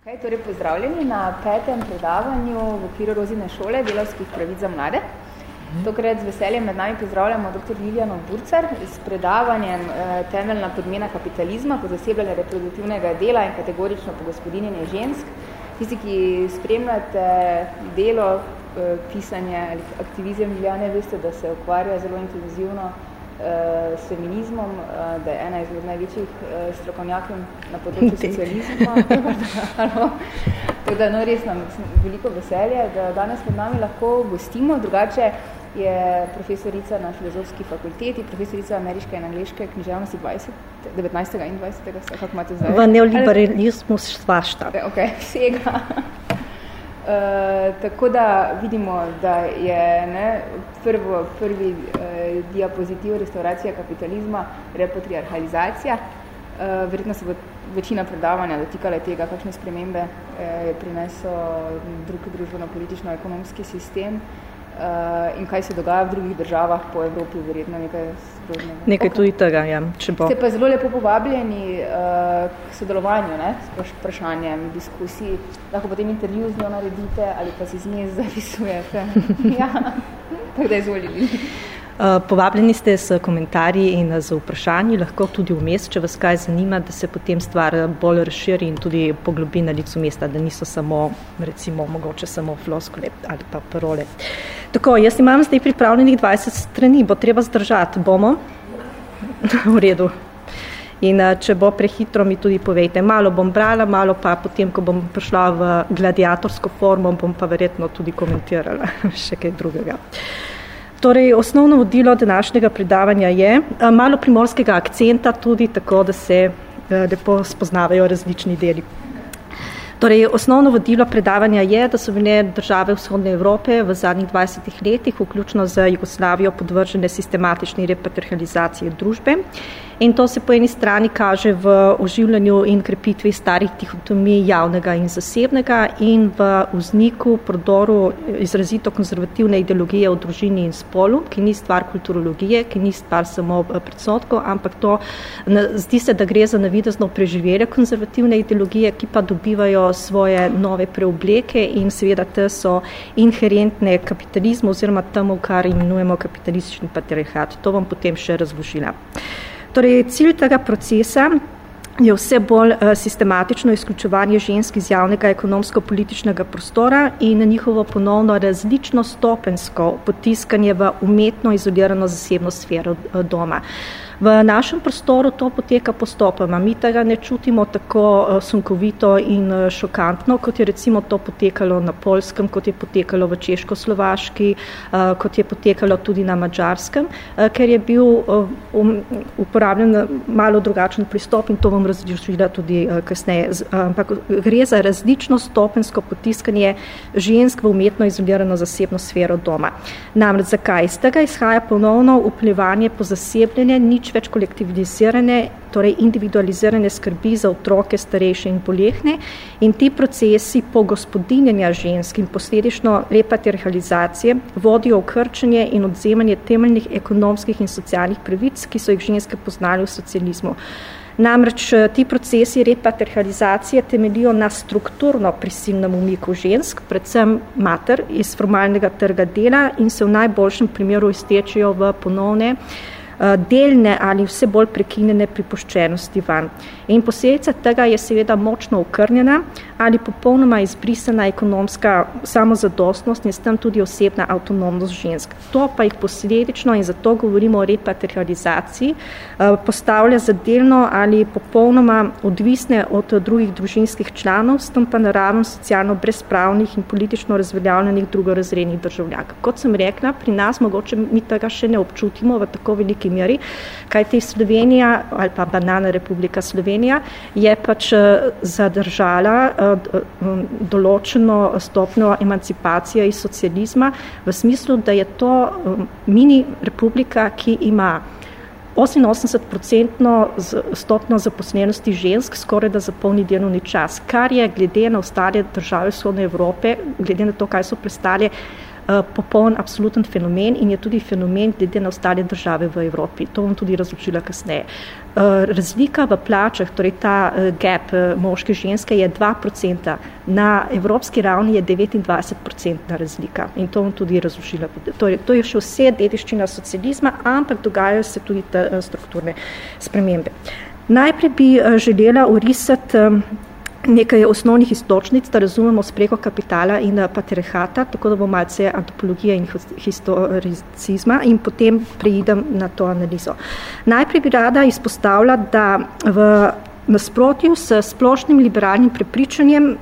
Okay, torej pozdravljeni na petem predavanju v okviru Rozine šole delavskih pravic za mlade. Tokrat z veseljem med nami pozdravljamo dr. Liljano Burcar s predavanjem eh, temeljna podmena kapitalizma, pozasebljanja reproduktivnega dela in kategorično pogospodinjenje žensk. Tisti, ki spremljate delo, eh, pisanje ali aktivizem Liljane, veste, da se ukvarja zelo intenzivno uh, s feminizmom, uh, da je ena izmed največjih uh, strokovnjakov na področju socializma. Tako da, no, res nam veliko veselje, da danes med nami lahko gostimo. Drugače je profesorica na filozofski fakulteti, profesorica ameriške in angliške književnosti 20, 19. in 20. kako imate zdaj? V neoliberalizmu svašta. Ok, vsega. Uh, tako da vidimo, da je ne, prvo, prvi uh, diapozitiv restauracija kapitalizma repatriarhalizacija. Uh, verjetno se bo večina predavanja dotikala tega, kakšne spremembe je prinesel drug družbeno-politično-ekonomski sistem. Uh, in kaj se dogaja v drugih državah po Evropi, verjetno nekaj srodnega. Nekaj okay. tudi tega, ja, če bo. Ste pa zelo lepo povabljeni uh, k sodelovanju, ne, s vprašanjem, diskusiji. Lahko potem intervju z njo naredite ali pa si z nje zapisujete. ja, tako da izvolili. Eh, povabljeni ste s komentarji in z vprašanji, lahko tudi vmes, če vas kaj zanima, da se potem stvar bolj razširi in tudi poglobi na licu mesta, da niso samo, recimo, mogoče samo floskole ali pa parole. Tako, jaz imam zdaj pripravljenih 20 strani, bo treba zdržati, bomo? v redu. In eh, če bo prehitro, mi tudi povejte. Malo bom brala, malo pa potem, ko bom prišla v gladiatorsko formo, bom pa verjetno tudi komentirala še kaj drugega. Uh, Torej, osnovno vodilo današnjega predavanja je eh, malo primorskega akcenta, tudi tako, da se eh, lepo spoznavajo različni deli. Torej, osnovno vodilo predavanja je, da so bile države vzhodne Evrope v zadnjih 20 letih, vključno z Jugoslavijo, podvržene sistematični repatrializaciji družbe In to se po eni strani kaže v oživljanju in krepitvi starih dihotomij javnega in zasebnega in v vzniku, prodoru izrazito konzervativne ideologije o družini in spolu, ki ni stvar kulturologije, ki ni stvar samo eh, predsotkov, ampak to zdi se, da gre za navidezno preživele konzervativne ideologije, ki pa dobivajo svoje nove preobleke in seveda te so inherentne kapitalizmu oziroma temu, kar imenujemo kapitalistični patriarhat. To bom potem še razložila. Torej, cilj tega procesa je vse bolj uh, sistematično izključevanje žensk iz javnega ekonomsko-političnega prostora in njihovo ponovno različno stopensko potiskanje v umetno izolirano zasebno sfero uh, doma. Uh, V našem prostoru to poteka postopoma. Mi tega ne čutimo tako eh, sunkovito in eh, šokantno, kot je recimo to potekalo na Polskem, kot je potekalo v Češko-Slovaški, eh, kot je potekalo tudi na Mačarskem, ker je bil um, uporabljen malo drugačen pristop in to bom različila tudi kasneje. Ampak gre za različno stopensko potiskanje žensk v umetno izolirano zasebno sfero doma. Namreč zakaj? Z tega izhaja ponovno vplivanje po zasebljenje, nič več kolektivizirane, torej individualizirane skrbi za otroke, starejše in bolehne in ti procesi pogospodinjanja žensk in posledično repatriarhalizacije vodijo v krčenje in odzemanje temeljnih ekonomskih in socialnih pravic, ki so jih ženske poznali v socializmu. Namreč eh, ti procesi repatriarhalizacije temelijo na strukturno prisilnem umiku žensk, predvsem mater iz formalnega trga dela in se v najboljšem primeru iztečejo v ponovne uh, delne ali vse bolj prekinjene pripuščenosti van. In posledica tega je seveda močno ukrnjena ali popolnoma izbrisana ekonomska samozadostnost in s tem tudi osebna avtonomnost žensk. To pa jih posledično, in zato govorimo o repatrializaciji, eh, postavlja za delno ali popolnoma odvisne od drugih družinskih članov, s tem pa naravno socialno brezpravnih in politično razveljavljenih drugorazrednih državljank. Kot sem rekla, pri nas mogoče mi tega še ne občutimo v tako veliki meri, kajti Slovenija ali pa banana Republika Slovenija je pač eh, zadržala eh, določeno stopnjo emancipacije iz socializma v smislu, da je to mini republika, ki ima 88% stopno zaposlenosti žensk, skoraj da zapolni delovni čas, kar je glede na ostale države vzhodne Evrope, glede na to, kaj so prestali, popoln, absoluten fenomen in je tudi fenomen glede na ostale države v Evropi. To bom tudi razločila kasneje. Razlika v plačah, torej ta gap moške ženske je 2%, na evropski ravni je 29% razlika in to bom tudi razločila. Torej, to je še vse dediščina socializma, ampak dogajajo se tudi strukturne spremembe. Najprej bi želela urisati nekaj osnovnih istočnic, da razumemo spreko kapitala in eh, patriarhata, tako da bo malce antropologija in historicizma in potem preidem na to analizo. Najprej bi rada izpostavila, da v nasprotju s splošnim liberalnim prepričanjem,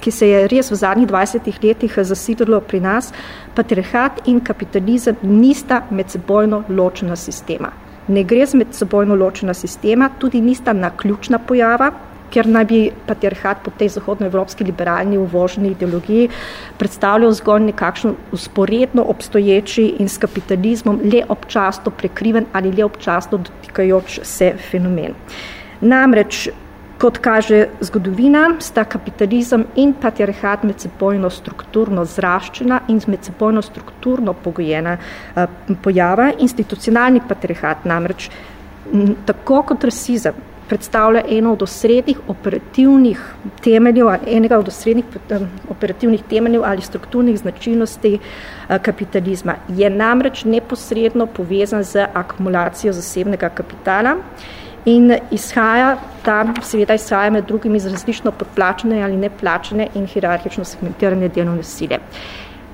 ki se je res v zadnjih 20 letih zasidrilo pri nas, patriarhat in kapitalizem nista medsebojno ločena sistema. Ne gre z medsebojno ločena sistema, tudi nista naključna pojava, ker naj bi patriarhat po tej zahodnoevropski liberalni uvoženi ideologiji predstavljal zgolj nekakšno usporedno obstoječi in s kapitalizmom le občasno prekriven ali le občasno dotikajoč se fenomen. Namreč, kot kaže zgodovina, sta kapitalizem in patriarhat medsebojno strukturno zraščena in medsebojno strukturno pogojena eh, pojava. Institucionalni patriarhat namreč tako kot rasizem predstavlja eno od osrednjih operativnih temeljev, enega od osrednjih operativnih temeljev ali strukturnih značilnosti eh, kapitalizma. Je namreč neposredno povezan z akumulacijo zasebnega kapitala in izhaja, ta seveda izhaja med drugim iz različno podplačene ali neplačene in hierarhično segmentirane delovne sile.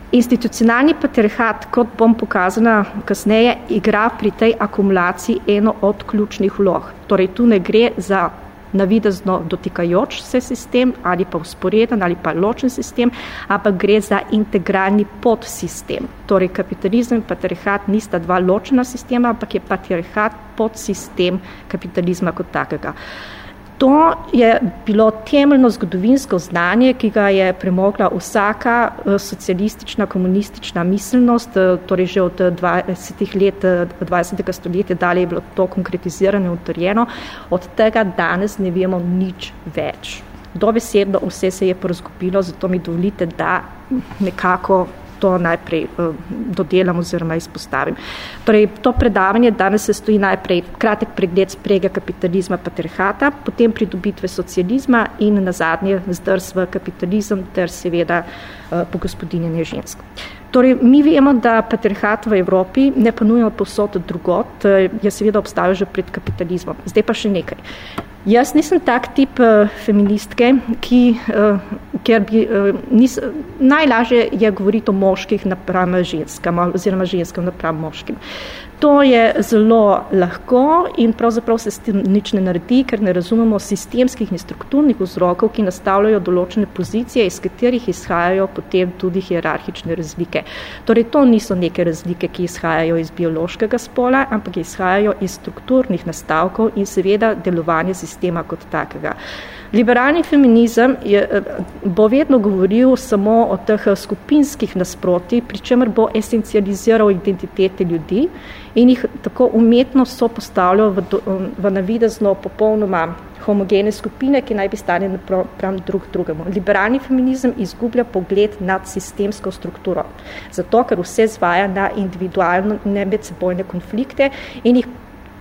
Institucionalni patriarhat, kot bom pokazala kasneje, igra pri tej akumulaciji eno od ključnih vlog. Torej, tu ne gre za navidezno dotikajoč se sistem ali pa usporeden ali pa ločen sistem, ampak gre za integralni podsistem. Torej, kapitalizem in patriarhat nista dva ločena sistema, ampak je patriarhat podsistem kapitalizma kot takega. Uh, To je bilo temeljno zgodovinsko znanje, ki ga je premogla vsaka eh, socialistična, komunistična miselnost, eh, torej že od 20. let 20. Eh, stoletja dalje je bilo to konkretizirano in utrjeno, od tega danes ne vemo nič več. Dobesedno vse se je porazgubilo, zato mi dovolite, da nekako to najprej uh, dodelam oziroma izpostavim. Torej, to predavanje danes se stoji najprej kratek pregled sprege kapitalizma patriarhata, potem pridobitve socializma in na zadnje zdrs v kapitalizem ter seveda uh, po gospodinjenje žensk. Torej, mi vemo, da patriarhat v Evropi ne ponuja posod drugot, je seveda obstajal že pred kapitalizmom. Zdaj pa še nekaj. Jaz nisem tak tip uh, feministke, ki, uh, ker bi, uh, nis, najlažje je govoriti o moških napram ženskam oziroma ženskam napram moškim. To je zelo lahko in pravzaprav se s tem nič ne naredi, ker ne razumemo sistemskih in strukturnih vzrokov, ki nastavljajo določene pozicije, iz katerih izhajajo potem tudi hierarhične razlike. Torej, to niso neke razlike, ki izhajajo iz biološkega spola, ampak izhajajo iz strukturnih nastavkov in seveda delovanja sistema kot takega. Liberalni feminizem je, bo vedno govoril samo o teh skupinskih nasproti, pri čemer bo esencializiral identitete ljudi in jih tako umetno so postavljal v, v navidezno popolnoma homogene skupine, ki naj bi stali naprav drug drugemu. Liberalni feminizem izgublja pogled nad sistemsko strukturo, zato ker vse zvaja na individualne medsebojne konflikte in jih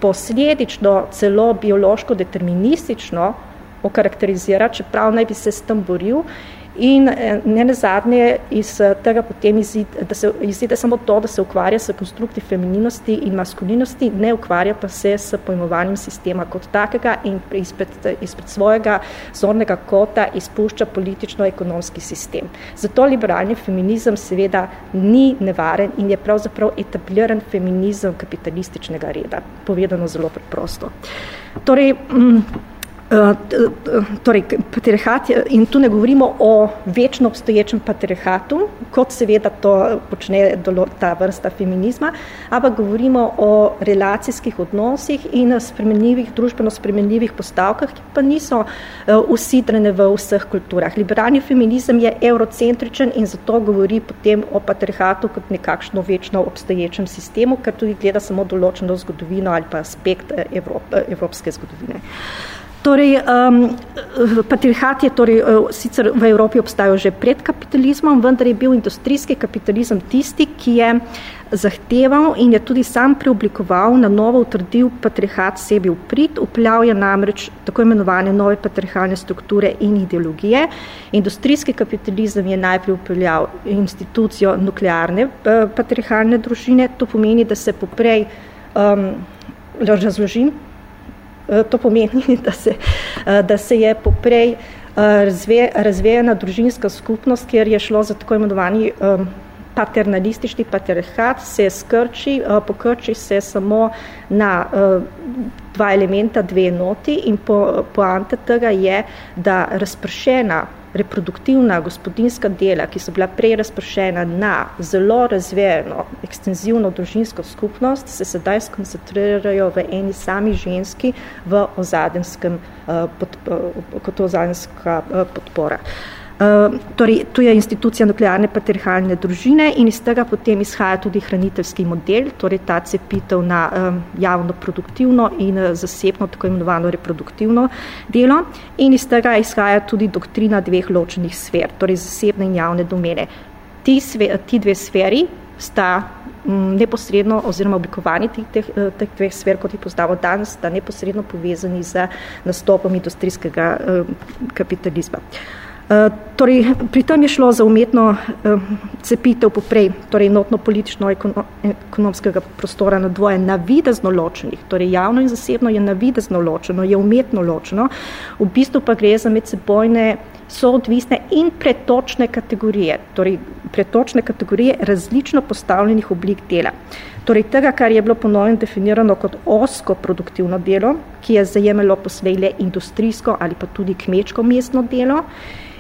posledično celo biološko deterministično okarakterizira, čeprav naj bi se s tem boril In eh, ne nazadnje iz eh, tega potem izide, da se izide samo to, da se ukvarja s konstrukti femininosti in maskulinosti, ne ukvarja pa se s pojmovanjem sistema kot takega in izpred, izpred svojega zornega kota izpušča politično-ekonomski sistem. Zato liberalni feminizem seveda ni nevaren in je pravzaprav etabliran feminizem kapitalističnega reda, povedano zelo preprosto. Torej, mm, torej, patriarhat, in tu ne govorimo o večno obstoječem patriarhatu, kot seveda to počne ta vrsta feminizma, ampak govorimo o relacijskih odnosih in spremenljivih, družbeno spremenljivih postavkah, ki pa niso eh, usidrene v vseh kulturah. Liberalni feminizem je eurocentričen in zato govori potem o patriarhatu kot nekakšno večno obstoječem sistemu, ker tudi gleda samo določeno zgodovino ali pa aspekt eh, Evrop, evropske zgodovine. Torej, um, patriarhat je torej, uh, sicer v Evropi obstajal že pred kapitalizmom, vendar je bil industrijski kapitalizem tisti, ki je zahteval in je tudi sam preoblikoval, na novo utrdil patriarhat sebi v prid, upljal je namreč tako imenovane nove patriarhalne strukture in ideologije. Industrijski kapitalizem je najprej upljal institucijo nuklearne uh, patriarhalne družine, to pomeni, da se poprej um, razložim, Eh, to pomeni, da se, eh, da se je poprej eh, razve, razvejena družinska skupnost, kjer je šlo za tako imenovani paternalistični patriarhat, se skrči, pokrči se samo na dva elementa, dve noti in po, poanta tega je, da razpršena reproduktivna gospodinska dela, ki so bila prej razpršena na zelo razvijeno, ekstenzivno družinsko skupnost, se sedaj skoncentrirajo v eni sami ženski v ozadenskem, uh, kot ozadenska uh, podpora. Uh, torej, tu je institucija nuklearne patriarhalne družine in iz tega potem izhaja tudi hraniteljski model, torej ta cepitev na um, javno produktivno in uh, zasebno, tako imenovano reproduktivno delo. In iz tega izhaja tudi doktrina dveh ločenih sfer, torej zasebne in javne domene. Ti, sve, ti dve sferi sta um, neposredno oziroma oblikovani teh, teh, teh dveh sfer, kot jih poznamo danes, sta neposredno povezani z nastopom industrijskega um, kapitalizma. Eh, torej, pri tem je šlo za umetno uh, cepitev poprej, torej notno politično ekonomskega prostora na dvoje navidezno ločenih, torej javno in zasebno je navidezno ločeno, je umetno ločeno, v bistvu pa gre za medsebojne soodvisne in pretočne kategorije, torej pretočne kategorije različno postavljenih oblik dela. Torej tega, kar je bilo ponovno definirano kot osko produktivno delo, ki je zajemelo posvejle industrijsko ali pa tudi kmečko mestno delo,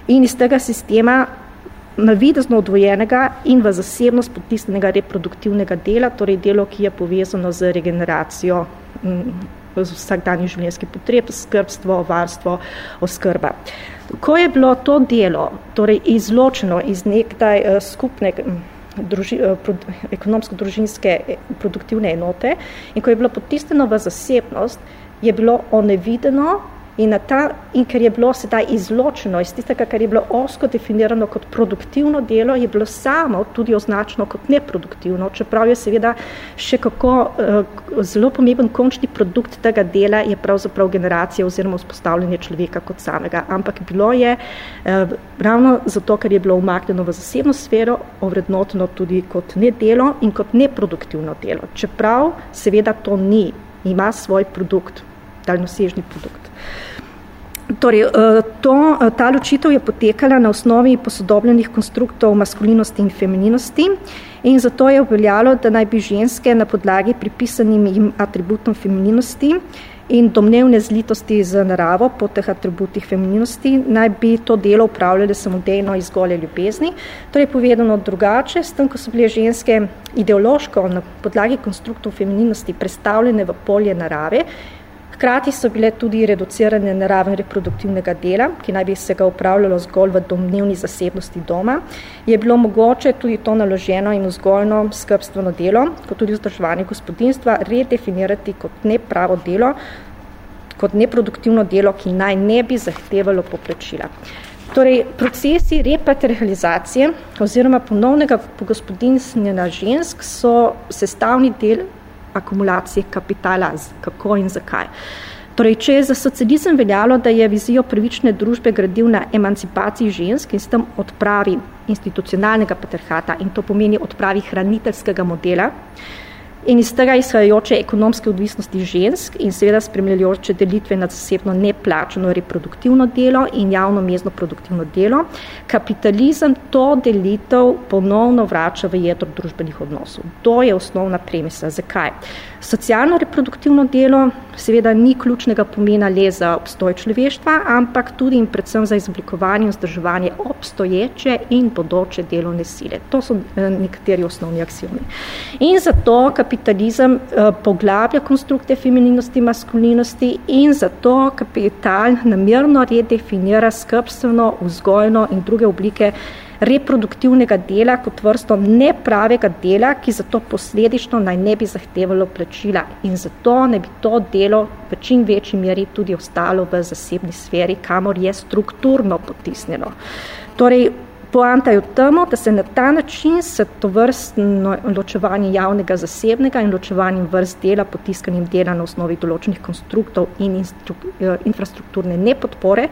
in iz tega sistema navidezno odvojenega in v zasebnost potisnenega reproduktivnega dela, torej delo, ki je povezano z regeneracijo mm, z vsakdanjih življenjskih potreb, skrbstvo, varstvo, oskrba. Ko je bilo to delo torej izločeno iz nekdaj uh, skupne mm, druži, pro, ekonomsko-družinske eh, produktivne enote in ko je bilo potisneno v zasebnost, je bilo onevideno In, ta, in ker je bilo sedaj izločeno iz tistega, kar je bilo osko definirano kot produktivno delo, je bilo samo tudi označeno kot neproduktivno, čeprav je seveda še kako uh, zelo pomemben končni produkt tega dela je pravzaprav generacija oziroma vzpostavljanje človeka kot samega. Ampak bilo je uh, ravno zato, ker je bilo umaknjeno v zasebno sfero, ovrednoteno tudi kot nedelo in kot neproduktivno delo. Čeprav seveda to ni, ima svoj produkt, daljnosežni produkt. Torej, eh, to, eh, ta ločitev je potekala na osnovi posodobljenih konstruktov maskulinosti in femininosti in zato je obveljalo, da naj bi ženske na podlagi pripisanim jim atributom femininosti in domnevne zlitosti z naravo po teh atributih femininosti naj bi to delo upravljali samodejno iz gole ljubezni. Torej, povedano drugače, s tem, ko so bile ženske ideološko na podlagi konstruktov femininosti predstavljene v polje narave, Hkrati so bile tudi reducirane naraven reproduktivnega dela, ki naj bi se ga upravljalo zgolj v domnevni zasebnosti doma, je bilo mogoče tudi to naloženo in vzgojno skrbstveno delo, kot tudi vzdrževanje gospodinstva, redefinirati kot nepravo delo, kot neproduktivno delo, ki naj ne bi zahtevalo poplačila. Torej, procesi repatrializacije oziroma ponovnega pogospodinstva žensk so sestavni del akumulacije kapitala, kako in zakaj. Torej, če je za socializem veljalo, da je vizijo prvične družbe gradil na emancipaciji žensk in s tem odpravi institucionalnega patriarhata in to pomeni odpravi hraniteljskega modela, in iz tega izhajajoče ekonomske odvisnosti žensk in seveda spremljajoče delitve na zasebno neplačeno reproduktivno delo in javno mezno produktivno delo, kapitalizem to delitev ponovno vrača v jedro družbenih odnosov. To je osnovna premisa. Zakaj? Socialno reproduktivno delo seveda ni ključnega pomena le za obstoj človeštva, ampak tudi in predvsem za izoblikovanje in vzdrževanje obstoječe in bodoče delovne sile. To so eh, nekateri osnovni aksiomi. In zato kapitalizem eh, poglablja konstrukte femininosti, maskulinosti in zato kapital namerno redefinira skrbstveno, vzgojno in druge oblike reproduktivnega dela kot vrsto nepravega dela, ki zato posledično naj ne bi zahtevalo plačila in zato ne bi to delo v čim večji meri tudi ostalo v zasebni sferi, kamor je strukturno potisnjeno. Torej, Poanta je v tem, da se na ta način se to vrstno ločevanje javnega zasebnega in ločevanje vrst dela, potiskanjem dela na osnovi določenih konstruktov in eh, infrastrukturne nepodpore,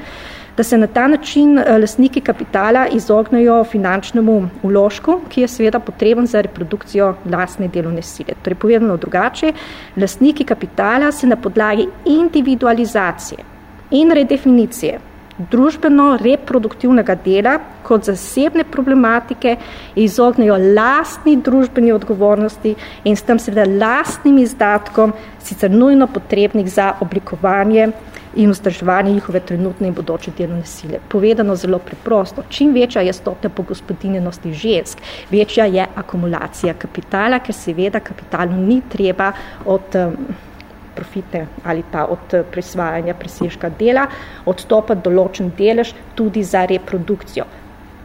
da se na ta način eh, lastniki kapitala izognejo finančnemu uložku, ki je seveda potreben za reprodukcijo lastne delovne sile. Torej, povedano drugače, lastniki kapitala se na podlagi individualizacije in redefinicije družbeno reproduktivnega dela kot zasebne problematike izognejo lastni družbeni odgovornosti in s tem seveda lastnim izdatkom, sicer nujno potrebnih za oblikovanje in vzdrževanje njihove trenutne in bodoče delovne sile. Povedano zelo preprosto, čim večja je stopnja pogospodinjenosti žensk, večja je akumulacija kapitala, ker seveda kapitalu ni treba od um, profite ali pa od eh, prisvajanja presežka dela, odstopa določen delež tudi za reprodukcijo.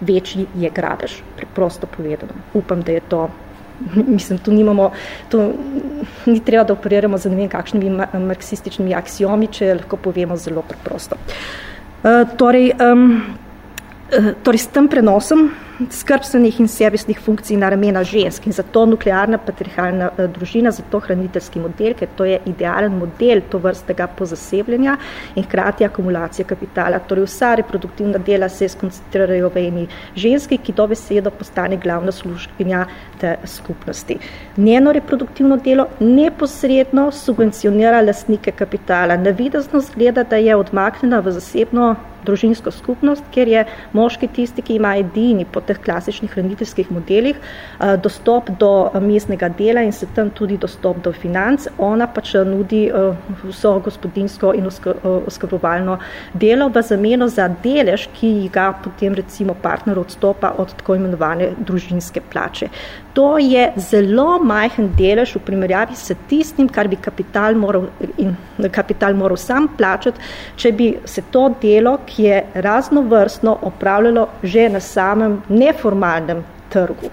Večji je gradež, preprosto povedano. Upam, da je to, mislim, tu nimamo, tu ni treba, da operiramo za ne vem kakšnimi marksističnimi aksiomi, če lahko povemo zelo preprosto. Uh, torej, um, uh, torej, s tem prenosom skrbstvenih in servisnih funkcij na ramena žensk in zato nuklearna patriarhalna eh, družina, zato hraniteljski model, ker to je idealen model to vrstega pozasebljanja in hkrati akumulacija kapitala. Torej vsa reproduktivna dela se skoncentrirajo v eni ženski, ki do besedo postane glavna služkinja te skupnosti. Njeno reproduktivno delo neposredno subvencionira lastnike kapitala. Navidezno zgleda, da je odmaknjena v zasebno družinsko skupnost, ker je moški tisti, ki ima edini po teh klasičnih hraniteljskih modelih eh, dostop do eh, mestnega dela in se tam tudi dostop do financ. Ona pač eh, nudi vso gospodinsko in oskrbovalno delo v zameno za delež, ki ga potem recimo partner odstopa od tako imenovane družinske plače. To je zelo majhen delež v primerjavi s tistim, kar bi kapital moral, in kapital moral sam plačati, če bi se to delo, ki je raznovrstno opravljalo že na samem neformalnem trgu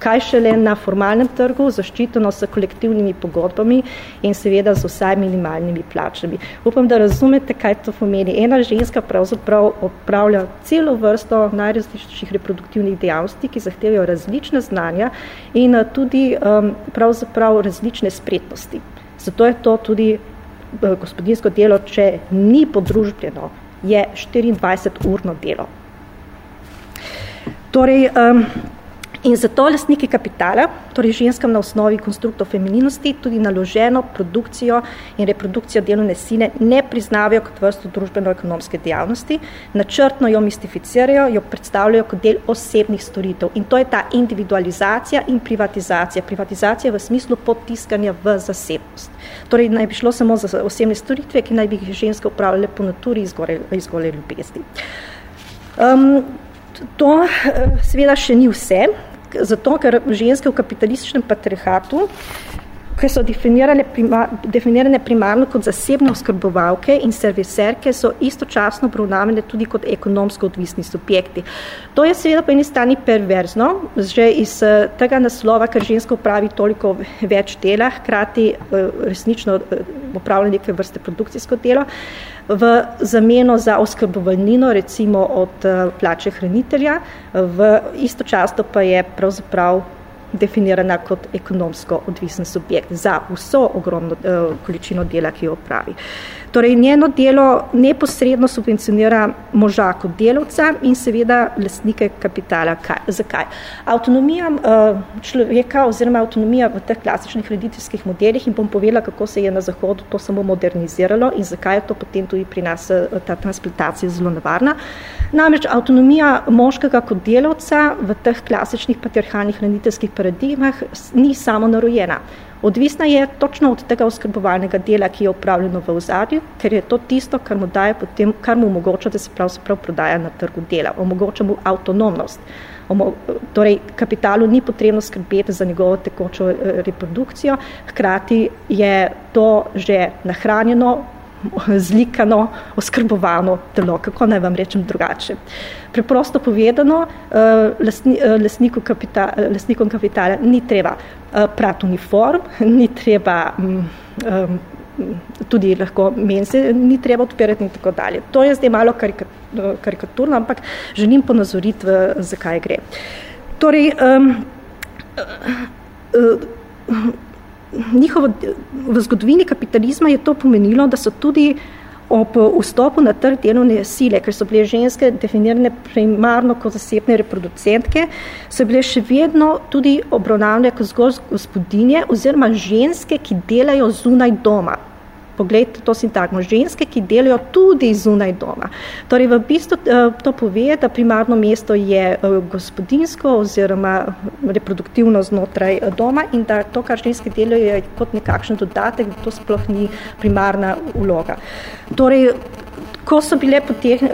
kaj šele na formalnem trgu, zaščiteno s kolektivnimi pogodbami in seveda z vsaj minimalnimi plačami. Upam, da razumete, kaj to pomeni. Ena ženska pravzaprav opravlja celo vrsto najrazličnejših reproduktivnih dejavnosti, ki zahtevajo različne znanja in eh, tudi um, pravzaprav različne spretnosti. Zato je to tudi uh, gospodinsko delo, če ni podružbljeno, je 24-urno delo. Torej, um, In zato lastniki kapitala, torej ženskam na osnovi konstruktov femininosti, tudi naloženo produkcijo in reprodukcijo delovne sile ne priznavajo kot vrsto družbeno-ekonomske dejavnosti, načrtno jo mistificirajo, jo predstavljajo kot del osebnih storitev. In to je ta individualizacija in privatizacija. Privatizacija v smislu potiskanja v zasebnost. Torej naj bi šlo samo za osebne storitve, ki naj bi jih ženske upravljale po naturi izgore, izgore ljubezni. Um, to eh, seveda še ni vse zato, ker ženske v kapitalističnem patriarhatu, ki so definirane, prima, definirane primarno kot zasebne oskrbovalke in serviserke, so istočasno obravnavane tudi kot ekonomsko odvisni subjekti. To je seveda po eni strani perverzno, že iz eh, tega naslova, ker ženska upravi toliko več dela, hkrati eh, resnično upravlja neke vrste produkcijsko delo, v zameno za oskrbovalnino, recimo od eh, plače hranitelja, v istočasno pa je pravzaprav definirana kot ekonomsko odvisen subjekt za vso ogromno uh, količino dela, ki jo opravi. Torej, njeno delo neposredno subvencionira moža kot delovca in seveda lastnike kapitala. Kaj? Zakaj? Avtonomija uh, človeka oziroma avtonomija v teh klasičnih rediteljskih modelih in bom povedala, kako se je na Zahodu to samo moderniziralo in zakaj je to potem tudi pri nas uh, ta transplantacija zelo nevarna. Namreč avtonomija moškega kot delovca v teh klasičnih patriarhalnih rediteljskih paradigmah ni samo narojena. Odvisna je točno od tega oskrbovalnega dela, ki je upravljeno v ozadju, ker je to tisto, kar mu, daje potem, kar mu omogoča, da se pravzaprav prodaja na trgu dela. Omogoča mu avtonomnost. Omo, torej, kapitalu ni potrebno skrbeti za njegovo tekočo eh, reprodukcijo, hkrati je to že nahranjeno, zlikano, oskrbovano telo, kako naj vam rečem drugače. Preprosto povedano, lastni, lastniku kapita, lastnikom kapitala ni treba prati uniform, ni treba um, tudi lahko mense ni treba odpirati in tako dalje. To je zdaj malo karikaturno, ampak želim ponazoriti, zakaj gre. Torej, um, njihovo, v zgodovini kapitalizma je to pomenilo, da so tudi ob vstopu na trg delovne sile, ker so bile ženske definirane primarno kot zasebne reproducentke, so bile še vedno tudi obravnavne kot zgolj gospodinje oziroma ženske, ki delajo zunaj doma. Poglejte to sintagmo. Ženske, ki delajo tudi zunaj doma. Torej, v bistvu eh, to pove, da primarno mesto je eh, gospodinsko oziroma reproduktivno znotraj eh, doma in da to, kar ženske delajo, je kot nekakšen dodatek, da to sploh ni primarna vloga. Torej, Ko so bile potem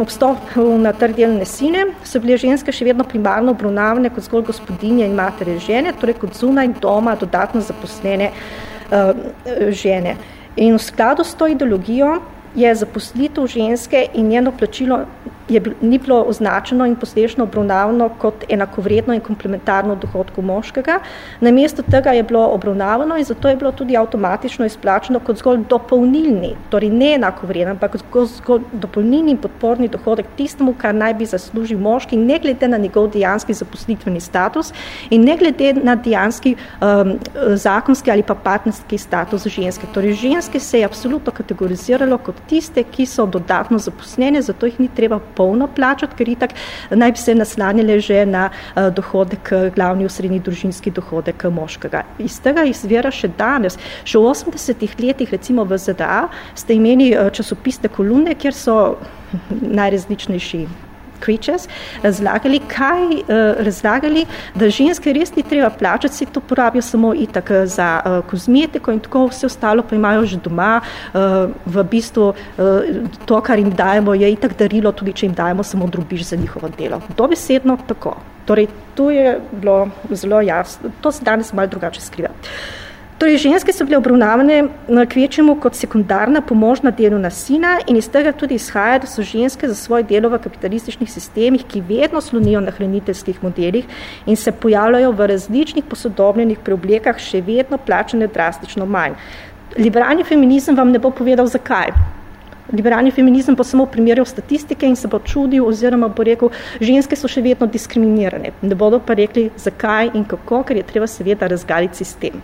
obstop na trg delovne sile, so bile ženske še vedno primarno obravnavane kot zgolj gospodinje in matere žene, torej kot zunaj doma dodatno zaposlene uh, žene. In v skladu s to ideologijo je zaposlitev ženske in njeno plačilo je, ni bilo označeno in posledično obravnavano kot enakovredno in komplementarno dohodku moškega. Namesto tega je bilo obravnavano in zato je bilo tudi avtomatično izplačeno kot zgolj dopolnilni, torej ne enakovreden, ampak zgolj dopolnilni podporni dohodek tistemu, kar naj bi zaslužil moški, ne glede na njegov dejanski zaposlitveni status in ne glede na dejanski um, zakonski ali pa partnerski status ženske. Torej ženske se je absolutno kategoriziralo kot tiste, ki so dodatno zaposlene, zato jih ni treba polno plačati, ker itak naj bi se naslanjale že na uh, dohodek, glavni usrednji družinski dohodek moškega. Iz tega izvira še danes, še v 80-ih letih, recimo v ZDA, ste imeli časopisne kolumne, kjer so najrazličnejši creatures, razlagali, kaj, uh, razlagali, da ženske res ni treba plačati, se to porabijo samo itak eh, za uh, kozmetiko in tako vse ostalo pa imajo že doma. Uh, v bistvu uh, to, kar jim dajemo, je itak darilo, tudi če jim dajemo samo drobiž za njihovo delo. Dobesedno tako. Torej, to je bilo zelo jasno. To se danes malo drugače skriva. Uh, Torej, ženske so bile obravnavane na kvečemu kot sekundarna pomožna delovna sina in iz tega tudi izhaja, da so ženske za svoje delo v kapitalističnih sistemih, ki vedno slonijo na hraniteljskih modelih in se pojavljajo v različnih posodobljenih preoblekah, še vedno plačane drastično manj. Liberalni feminizem vam ne bo povedal, zakaj. Liberalni feminizem bo samo primerjal statistike in se bo čudil oziroma bo rekel, ženske so še vedno diskriminirane. Ne bodo pa rekli, zakaj in kako, ker je treba seveda razgaliti sistem.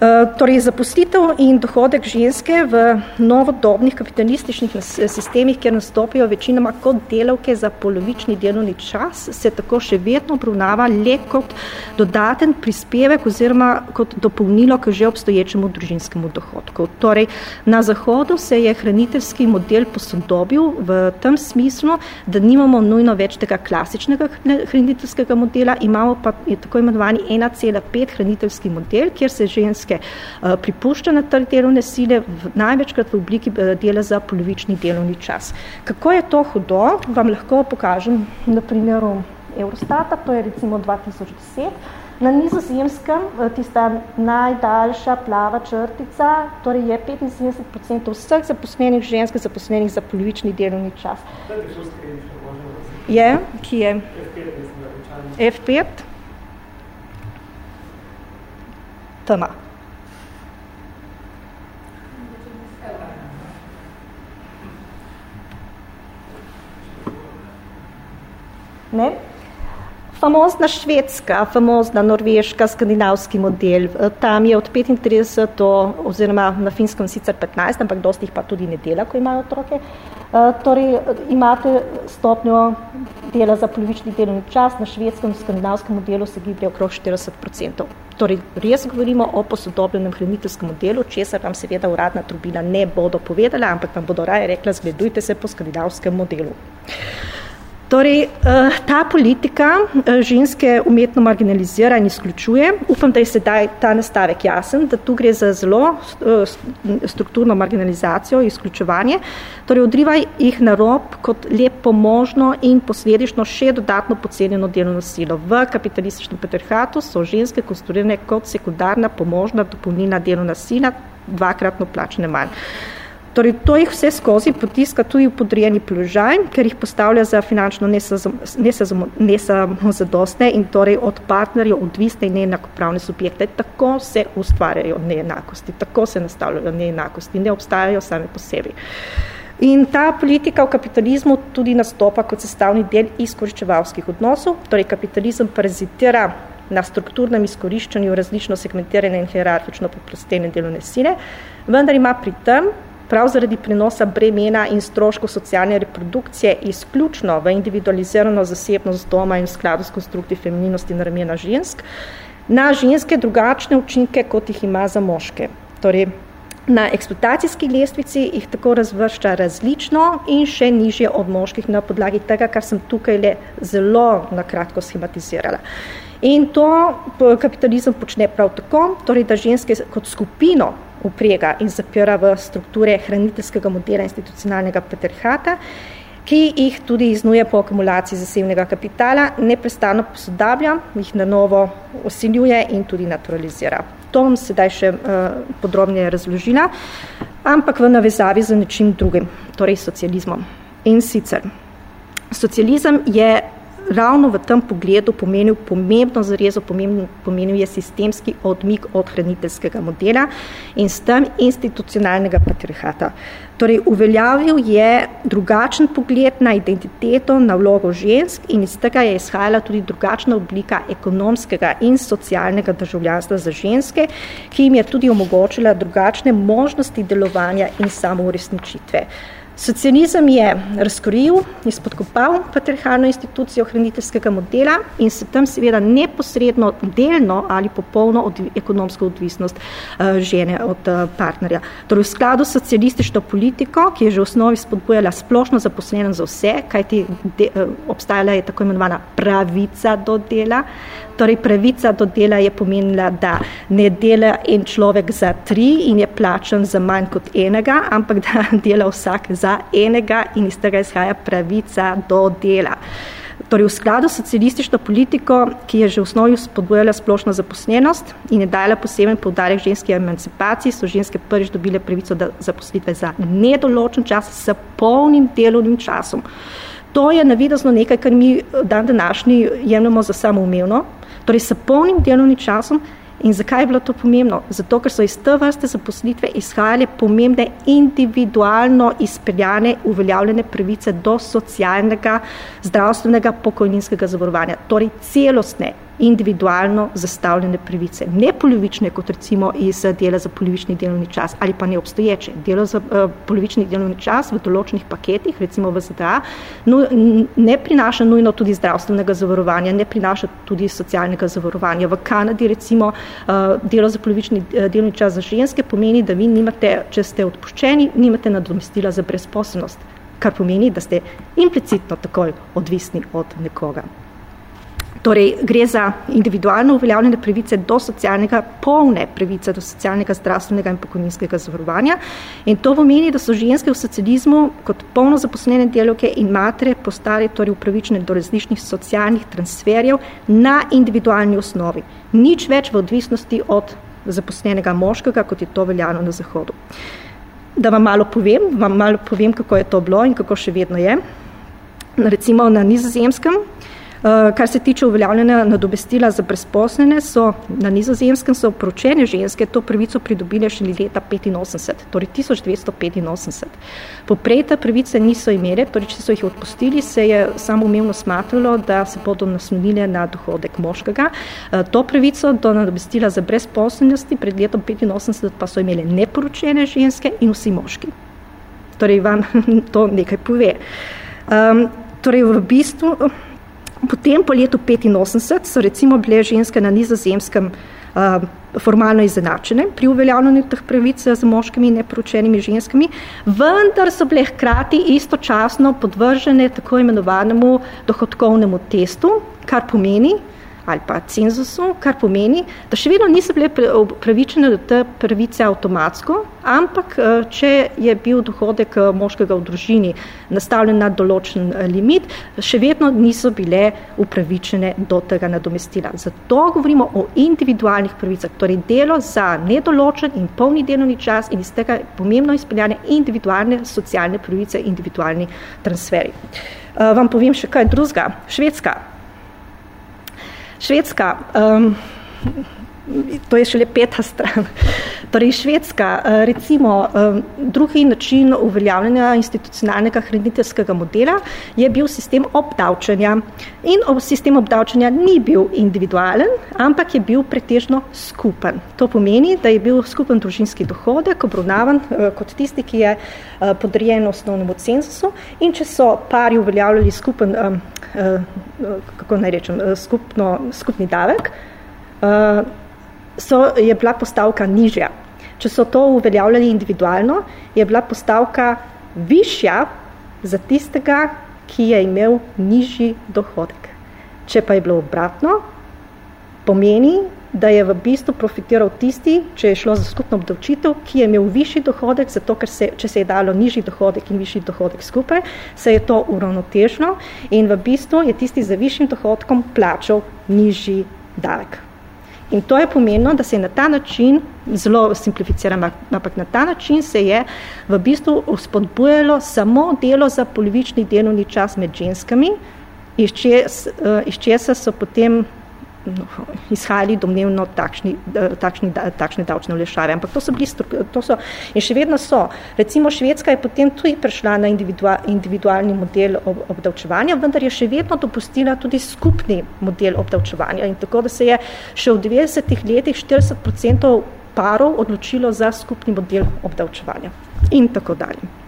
Eh, torej, zaposlitev in dohodek ženske v novodobnih kapitalističnih sistemih, kjer nastopijo večinoma kot delavke za polovični delovni čas, se tako še vedno obravnava le kot dodaten prispevek oziroma kot dopolnilo k že obstoječemu družinskemu dohodku. Torej, na Zahodu se je hraniteljski model posodobil v tem smislu, da nimamo nujno več tega klasičnega hraniteljskega modela, imamo pa tako imenovani 1,5 hraniteljski model, kjer se ženske ženske eh, pripušča na trg delovne sile, največkrat v obliki eh, dela za polovični delovni čas. Kako je to hudo, vam lahko pokažem na primeru Eurostata, to je recimo 2010. Na nizozemskem, eh, tista najdaljša plava črtica, torej je 75% vseh zaposlenih žensk zaposlenih za polovični delovni čas. Je, ki je? F5. F5. Tama. Ne? Famozna švedska, famozna norveška, skandinavski model, tam je od 35 do, oziroma na finskem sicer 15, ampak dosti jih pa tudi ne dela, ko imajo otroke. Torej, imate stopnjo dela za polovični delovni čas, na švedskem, skandinavskem modelu se giblje okrog 40%. Torej, res govorimo o posodobljenem hraniteljskem modelu, česar vam seveda uradna trubila ne bodo povedala, ampak vam bodo raje rekla, zgledujte se po skandinavskem modelu. Torej, eh, ta politika eh, ženske umetno marginalizira in izključuje. Upam, da je sedaj ta nastavek jasen, da tu gre za zelo eh, strukturno marginalizacijo, izključevanje. Torej, odriva jih na rob kot lepo možno in posledično še dodatno pocenjeno delovno silo. V kapitalističnem patriarhatu so ženske konstruirane kot sekundarna pomožna dopolnilna delovna sila, dvakratno plačne manj. Torej, to jih vse skozi potiska tudi v podrejeni položaj, ker jih postavlja za finančno nesamozadostne in torej od partnerjev odvisne in neenakopravne subjekte. Tako se ustvarjajo neenakosti, tako se nastavljajo neenakosti, ne obstajajo same po sebi. In ta politika v kapitalizmu tudi nastopa kot sestavni del izkoriščevalskih odnosov, torej kapitalizem parazitira na strukturnem izkoriščanju različno segmentirane in hierarhično poprostene delovne sile, vendar ima pri tem prav zaradi prenosa bremena in stroškov socialne reprodukcije izključno v individualizirano zasebnost doma in v skladu s konstrukti femininosti na ramena žensk, na ženske drugačne učinke, kot jih ima za moške. Torej, na eksploatacijski lestvici jih tako razvršča različno in še nižje od moških na podlagi tega, kar sem tukaj le zelo nakratko schematizirala. In to kapitalizem počne prav tako, torej, da ženske kot skupino uprega in zapira v strukture hraniteljskega modela institucionalnega patriarhata, ki jih tudi iznuje po akumulaciji zasebnega kapitala, neprestano posodablja, jih na novo osiljuje in tudi naturalizira. To bom sedaj še uh, podrobneje razložila, ampak v navezavi z nečim drugim, torej socializmom. In sicer, socializem je ravno v tem pogledu pomenil pomembno zarezo, pomenil, pomenil je sistemski odmik od hraniteljskega modela in s tem institucionalnega patriarhata. Torej, uveljavil je drugačen pogled na identiteto, na vlogo žensk in iz tega je izhajala tudi drugačna oblika ekonomskega in socialnega državljanstva za ženske, ki jim je tudi omogočila drugačne možnosti delovanja in samouresničitve. Socializem je razkoril, izpodkopal patriarhalno institucijo hraniteljskega modela in se tam seveda neposredno, delno ali popolno od ekonomsko odvisnost uh, žene od uh, partnerja. Torej v skladu s socialistično politiko, ki je že v osnovi spodbujala splošno zaposlenost za vse, kajti de, uh, obstajala je tako imenovana pravica do dela, Torej, pravica do dela je pomenila, da ne dela en človek za tri in je plačan za manj kot enega, ampak da dela vsak za enega in iz tega izhaja pravica do dela. Torej, v skladu s socialistično politiko, ki je že v osnovi spodbujala splošno zaposlenost in je dala poseben poudarek ženski emancipaciji, so ženske prvič dobile pravico do zaposlitve za nedoločen čas s polnim delovnim časom. To je navidezno nekaj, kar mi dan današnji jemljamo za samoumevno, torej s polnim delovnim časom. In zakaj je bilo to pomembno? Zato, ker so iz te vrste zaposlitve izhajale pomembne individualno izpeljane, uveljavljene pravice do socialnega, zdravstvenega, pokojninskega zavarovanja. Torej celostne, individualno zastavljene pravice. Ne polovične, kot recimo iz dela za polovični delovni čas ali pa neobstoječe. Delo za uh, polovični delovni čas v določenih paketih, recimo v ZDA, no, ne prinaša nujno tudi zdravstvenega zavarovanja, ne prinaša tudi socialnega zavarovanja. V Kanadi recimo uh, delo za polovični uh, delovni čas za ženske pomeni, da vi nimate, če ste odpuščeni, nimate nadomestila za brezposobnost, kar pomeni, da ste implicitno takoj odvisni od nekoga. Torej, gre za individualno uveljavljene pravice do socialnega, polne pravice do socialnega, zdravstvenega in pokojninskega zavarovanja. In to pomeni, da so ženske v socializmu kot polno zaposlene delovke in matere postale torej upravičene do različnih socialnih transferjev na individualni osnovi. Nič več v odvisnosti od zaposlenega moškega, kot je to veljano na Zahodu. Da vam malo povem, vam malo povem, kako je to bilo in kako še vedno je. Recimo na nizozemskem, Eh, kar se tiče uveljavljanja nadobestila za brezposlene, so na nizozemskem so poročene ženske to pravico pridobile še leta 85, torej 1285. Poprej ta pravice niso imele, torej če so jih odpustili, se je samo umevno smatralo, da se bodo naslonile na dohodek moškega. Eh, to pravico do nadobestila za brezposlenosti pred letom 85 pa so imele neporočene ženske in vsi moški. Torej vam to nekaj pove. Um, torej v bistvu Potem po letu 85 so recimo bile ženske na nizozemskem uh, formalno izenačene pri uveljavljanju teh pravic z moškimi in nepročenimi ženskami, vendar so bile hkrati istočasno podvržene tako imenovanemu dohodkovnemu testu, kar pomeni, ali pa cenzusu, kar pomeni, da še vedno niso bile upravičene do te pravice avtomatsko, ampak eh, če je bil dohodek eh, moškega v družini nastavljen na določen eh, limit, še vedno niso bile upravičene do tega nadomestila. Zato govorimo o individualnih pravicah, torej delo za nedoločen in polni delovni čas in iz tega pomembno izpeljane individualne socialne pravice, individualni transferi. Vam povem še kaj drugega. Švedska, Švedska, um, to je šele peta stran, torej Švedska, uh, recimo um, drugi način uveljavljanja institucionalnega hraniteljskega modela je bil sistem obdavčanja in sistem obdavčanja ni bil individualen, ampak je bil pretežno skupen. To pomeni, da je bil skupen družinski dohodek obravnavan uh, kot tisti, ki je podrejen osnovnemu cenzusu. In če so pari uveljavljali skupen Eh, kako naj rečem, eh, skupno, skupni davek, eh, so, je bila postavka nižja. Če so to uveljavljali individualno, je bila postavka višja za tistega, ki je imel nižji dohodek. Če pa je bilo obratno, pomeni, da je v bistvu profitiral tisti, če je šlo za skupno obdavčitev, ki je imel višji dohodek, zato ker se, če se je dalo nižji dohodek in višji dohodek skupaj, se je to uravnotežno in v bistvu je tisti za višjim dohodkom plačal nižji davek. In to je pomenilo, da se je na ta način, zelo simplificiran, ampak na ta način se je v bistvu spodbujalo samo delo za polovični delovni čas med ženskami, iz česa so potem izhajali domnevno takšni, takšni, takšne davčne olešave. Ampak to so bili, to so, in še vedno so. Recimo Švedska je potem tudi prišla na individualni model obdavčevanja, vendar je še vedno dopustila tudi skupni model obdavčevanja. In tako, da se je še v 90 letih 40% parov odločilo za skupni model obdavčevanja. In tako dalje.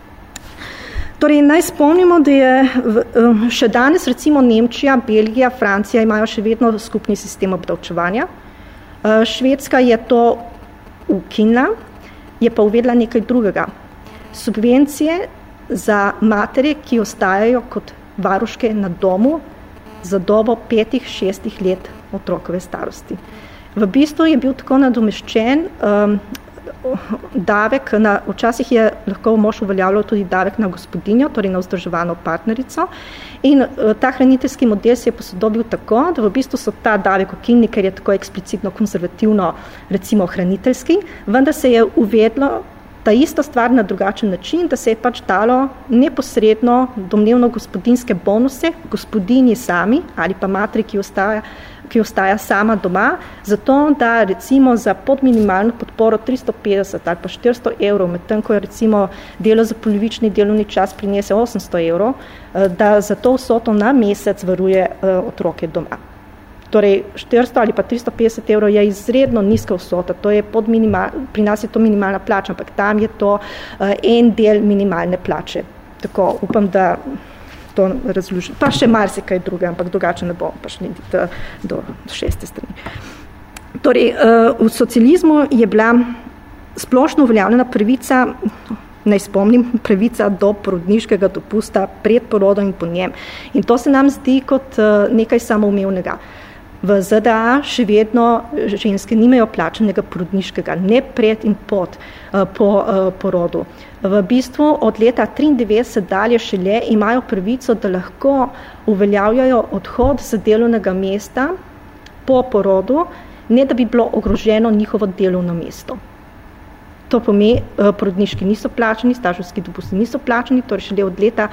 Torej, naj spomnimo, da je um, še danes recimo Nemčija, Belgija, Francija imajo še vedno skupni sistem obdavčevanja. Uh, Švedska je to ukinila, je pa uvedla nekaj drugega. Subvencije za matere, ki ostajajo kot varuške na domu za dobo petih, šestih let otrokove starosti. V bistvu je bil tako nadomeščen um, davek, na, včasih je lahko mož uveljavljal tudi davek na gospodinjo, torej na vzdrževano partnerico. In uh, ta hraniteljski model se je posodobil tako, da v bistvu so ta davek okinili, ker je tako eksplicitno konzervativno, recimo hraniteljski, vendar se je uvedlo ta ista stvar na drugačen način, da se je pač dalo neposredno domnevno gospodinske bonuse gospodinji sami ali pa matri, ki ostaja ki ostaja sama doma, zato da recimo za podminimalno podporo 350 ali pa 400 evrov, medtem ko je recimo delo za polovični delovni čas prinese 800 evrov, eh, da za to vsoto na mesec varuje eh, otroke doma. Torej 400 ali pa 350 evrov je izredno nizka vsota, to je pod minimal, pri nas je to minimalna plača, ampak tam je to uh, en del minimalne plače. Tako upam, da to razložiti. Pa še marsikaj druge, ampak drugače ne bo pač niti do šeste strani. Torej, eh, v socializmu je bila splošno uveljavljena pravica, naj spomnim, pravica do porodniškega dopusta pred porodom in po njem. In to se nam zdi kot eh, nekaj samoumevnega. V ZDA še vedno ženske nimajo plačenega porodniškega, ne pred in pod, eh, po porodu. V bistvu od leta 1993 dalje šele imajo pravico, da lahko uveljavljajo odhod z delovnega mesta po porodu, ne da bi bilo ogroženo njihovo delovno mesto. To pomeni, eh, porodniški niso plačeni, stažovski dopusti niso plačeni, torej šele od leta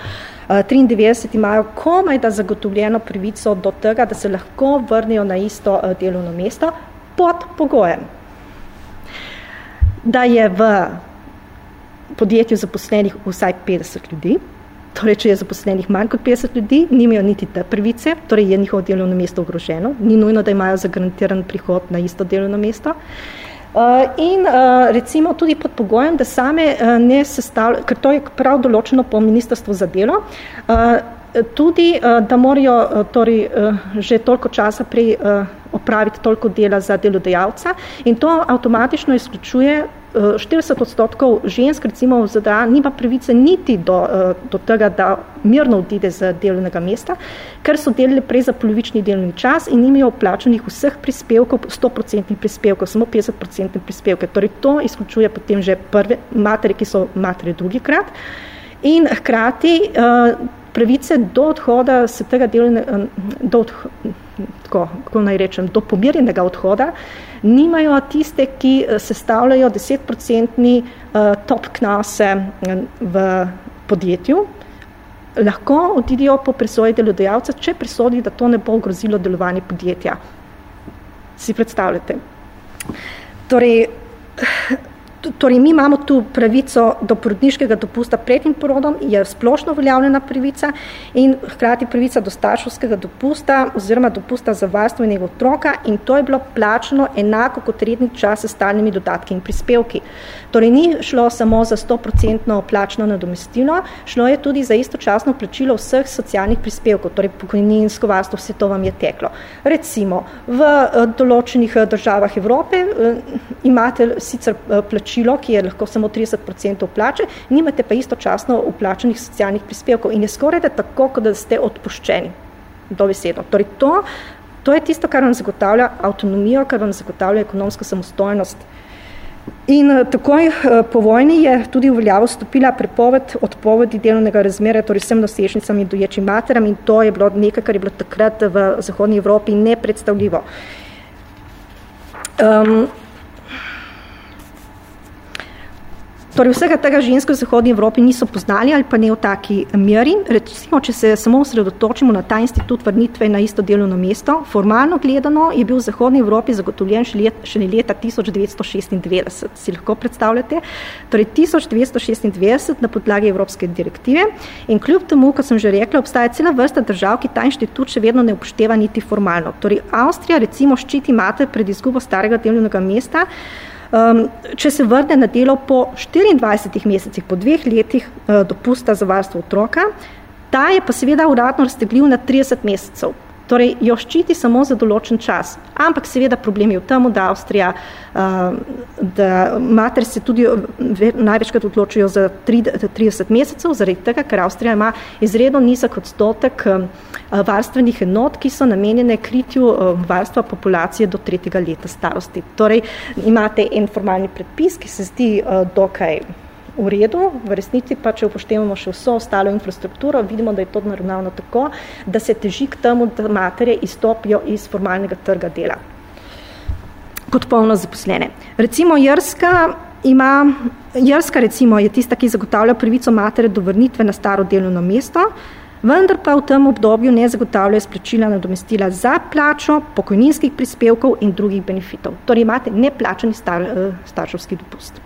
1993 eh, imajo komaj da zagotovljeno pravico do tega, da se lahko vrnejo na isto eh, delovno mesto pod pogojem. Da je v podjetju zaposlenih vsaj 50 ljudi, torej če je zaposlenih manj kot 50 ljudi, nimajo niti te prvice, torej je njihovo delovno mesto ogroženo, ni nujno, da imajo zagarantiran prihod na isto delovno mesto. Uh, in uh, recimo tudi pod pogojem, da same uh, ne sestavljajo, ker to je prav določeno po ministrstvu za delo, tudi, da morajo torej, že toliko časa prej opraviti toliko dela za delodajalca in to avtomatično izključuje 40 odstotkov žensk, recimo v ZDA, nima pravice niti do, do tega, da mirno odide z delovnega mesta, ker so delali prej za polovični delovni čas in nimajo plačanih vseh prispevkov, 100% prispevkov, samo 50% prispevke. Torej to izključuje potem že prve matere, ki so matere drugikrat. In hkrati pravice do odhoda se tega delovnega, do odhoda, tako, kako naj rečem, do pomirjenega odhoda, nimajo tiste, ki eh, sestavljajo 10-procentni uh, top knase eh, v podjetju, lahko odidijo po presoji delodajalca, če presodi, da to ne bo ogrozilo delovanje podjetja. Si predstavljate. Torej, Torej, mi imamo tu pravico do porodniškega dopusta pred in porodom, je splošno uveljavljena pravica in hkrati pravica do starševskega dopusta oziroma dopusta za varstvo in otroka in to je bilo plačeno enako kot redni čas s stalnimi dodatki in prispevki. Torej, ni šlo samo za 100% plačno nadomestilo, šlo je tudi za istočasno plačilo vseh socialnih prispevkov, torej pokojninsko varstvo, vse to vam je teklo. Recimo, v eh, določenih eh, državah Evrope eh, imate sicer plačilo ki je lahko samo 30% plače, nimate pa istočasno uplačenih socialnih prispevkov in je skoraj da tako, kot da ste odpuščeni. Dovesedno. Torej to, to je tisto, kar vam zagotavlja avtonomijo, kar vam zagotavlja ekonomsko samostojnost. In eh, takoj eh, po vojni je tudi v veljavo stopila prepoved odpovedi delovnega razmere, torej vsem nosečnicam in doječim materam in to je bilo nekaj, kar je bilo takrat v Zahodnji Evropi nepredstavljivo. Um, Torej, vsega tega ženske v Zahodnji Evropi niso poznali ali pa ne v taki meri. Recimo, če se samo osredotočimo na ta institut vrnitve na isto delovno mesto, formalno gledano je bil v Zahodnji Evropi zagotovljen še, let, še leta 1996. Si lahko predstavljate? Torej, 1996 na podlagi Evropske direktive in kljub temu, kot sem že rekla, obstaja cela vrsta držav, ki ta inštitut še vedno ne upošteva niti formalno. Torej, Avstrija recimo ščiti mater pred izgubo starega delovnega mesta, Um, če se vrne na delo po 24 mesecih, po dveh letih uh, dopusta za varstvo otroka, ta je pa seveda uradno raztegljiv na 30 mesecev. Torej, jo ščiti samo za določen čas. Ampak seveda problem je v tem, da Avstrija, da mater se tudi največkrat odločijo za 30 mesecev, zaradi tega, ker Avstrija ima izredno nizak odstotek varstvenih enot, ki so namenjene kritju varstva populacije do tretjega leta starosti. Torej, imate en formalni predpis, ki se zdi dokaj v redu, v resnici pa, če upoštevamo še vso ostalo infrastrukturo, vidimo, da je to naravnavno tako, da se teži k temu, da matere izstopijo iz formalnega trga dela kot polno zaposlene. Recimo Jerska ima, Jerska recimo je tista, ki zagotavlja pravico matere do vrnitve na staro delovno mesto, vendar pa v tem obdobju ne zagotavlja splačila nadomestila za plačo, pokojninskih prispevkov in drugih benefitov. Torej imate neplačani star, eh, starševski dopust.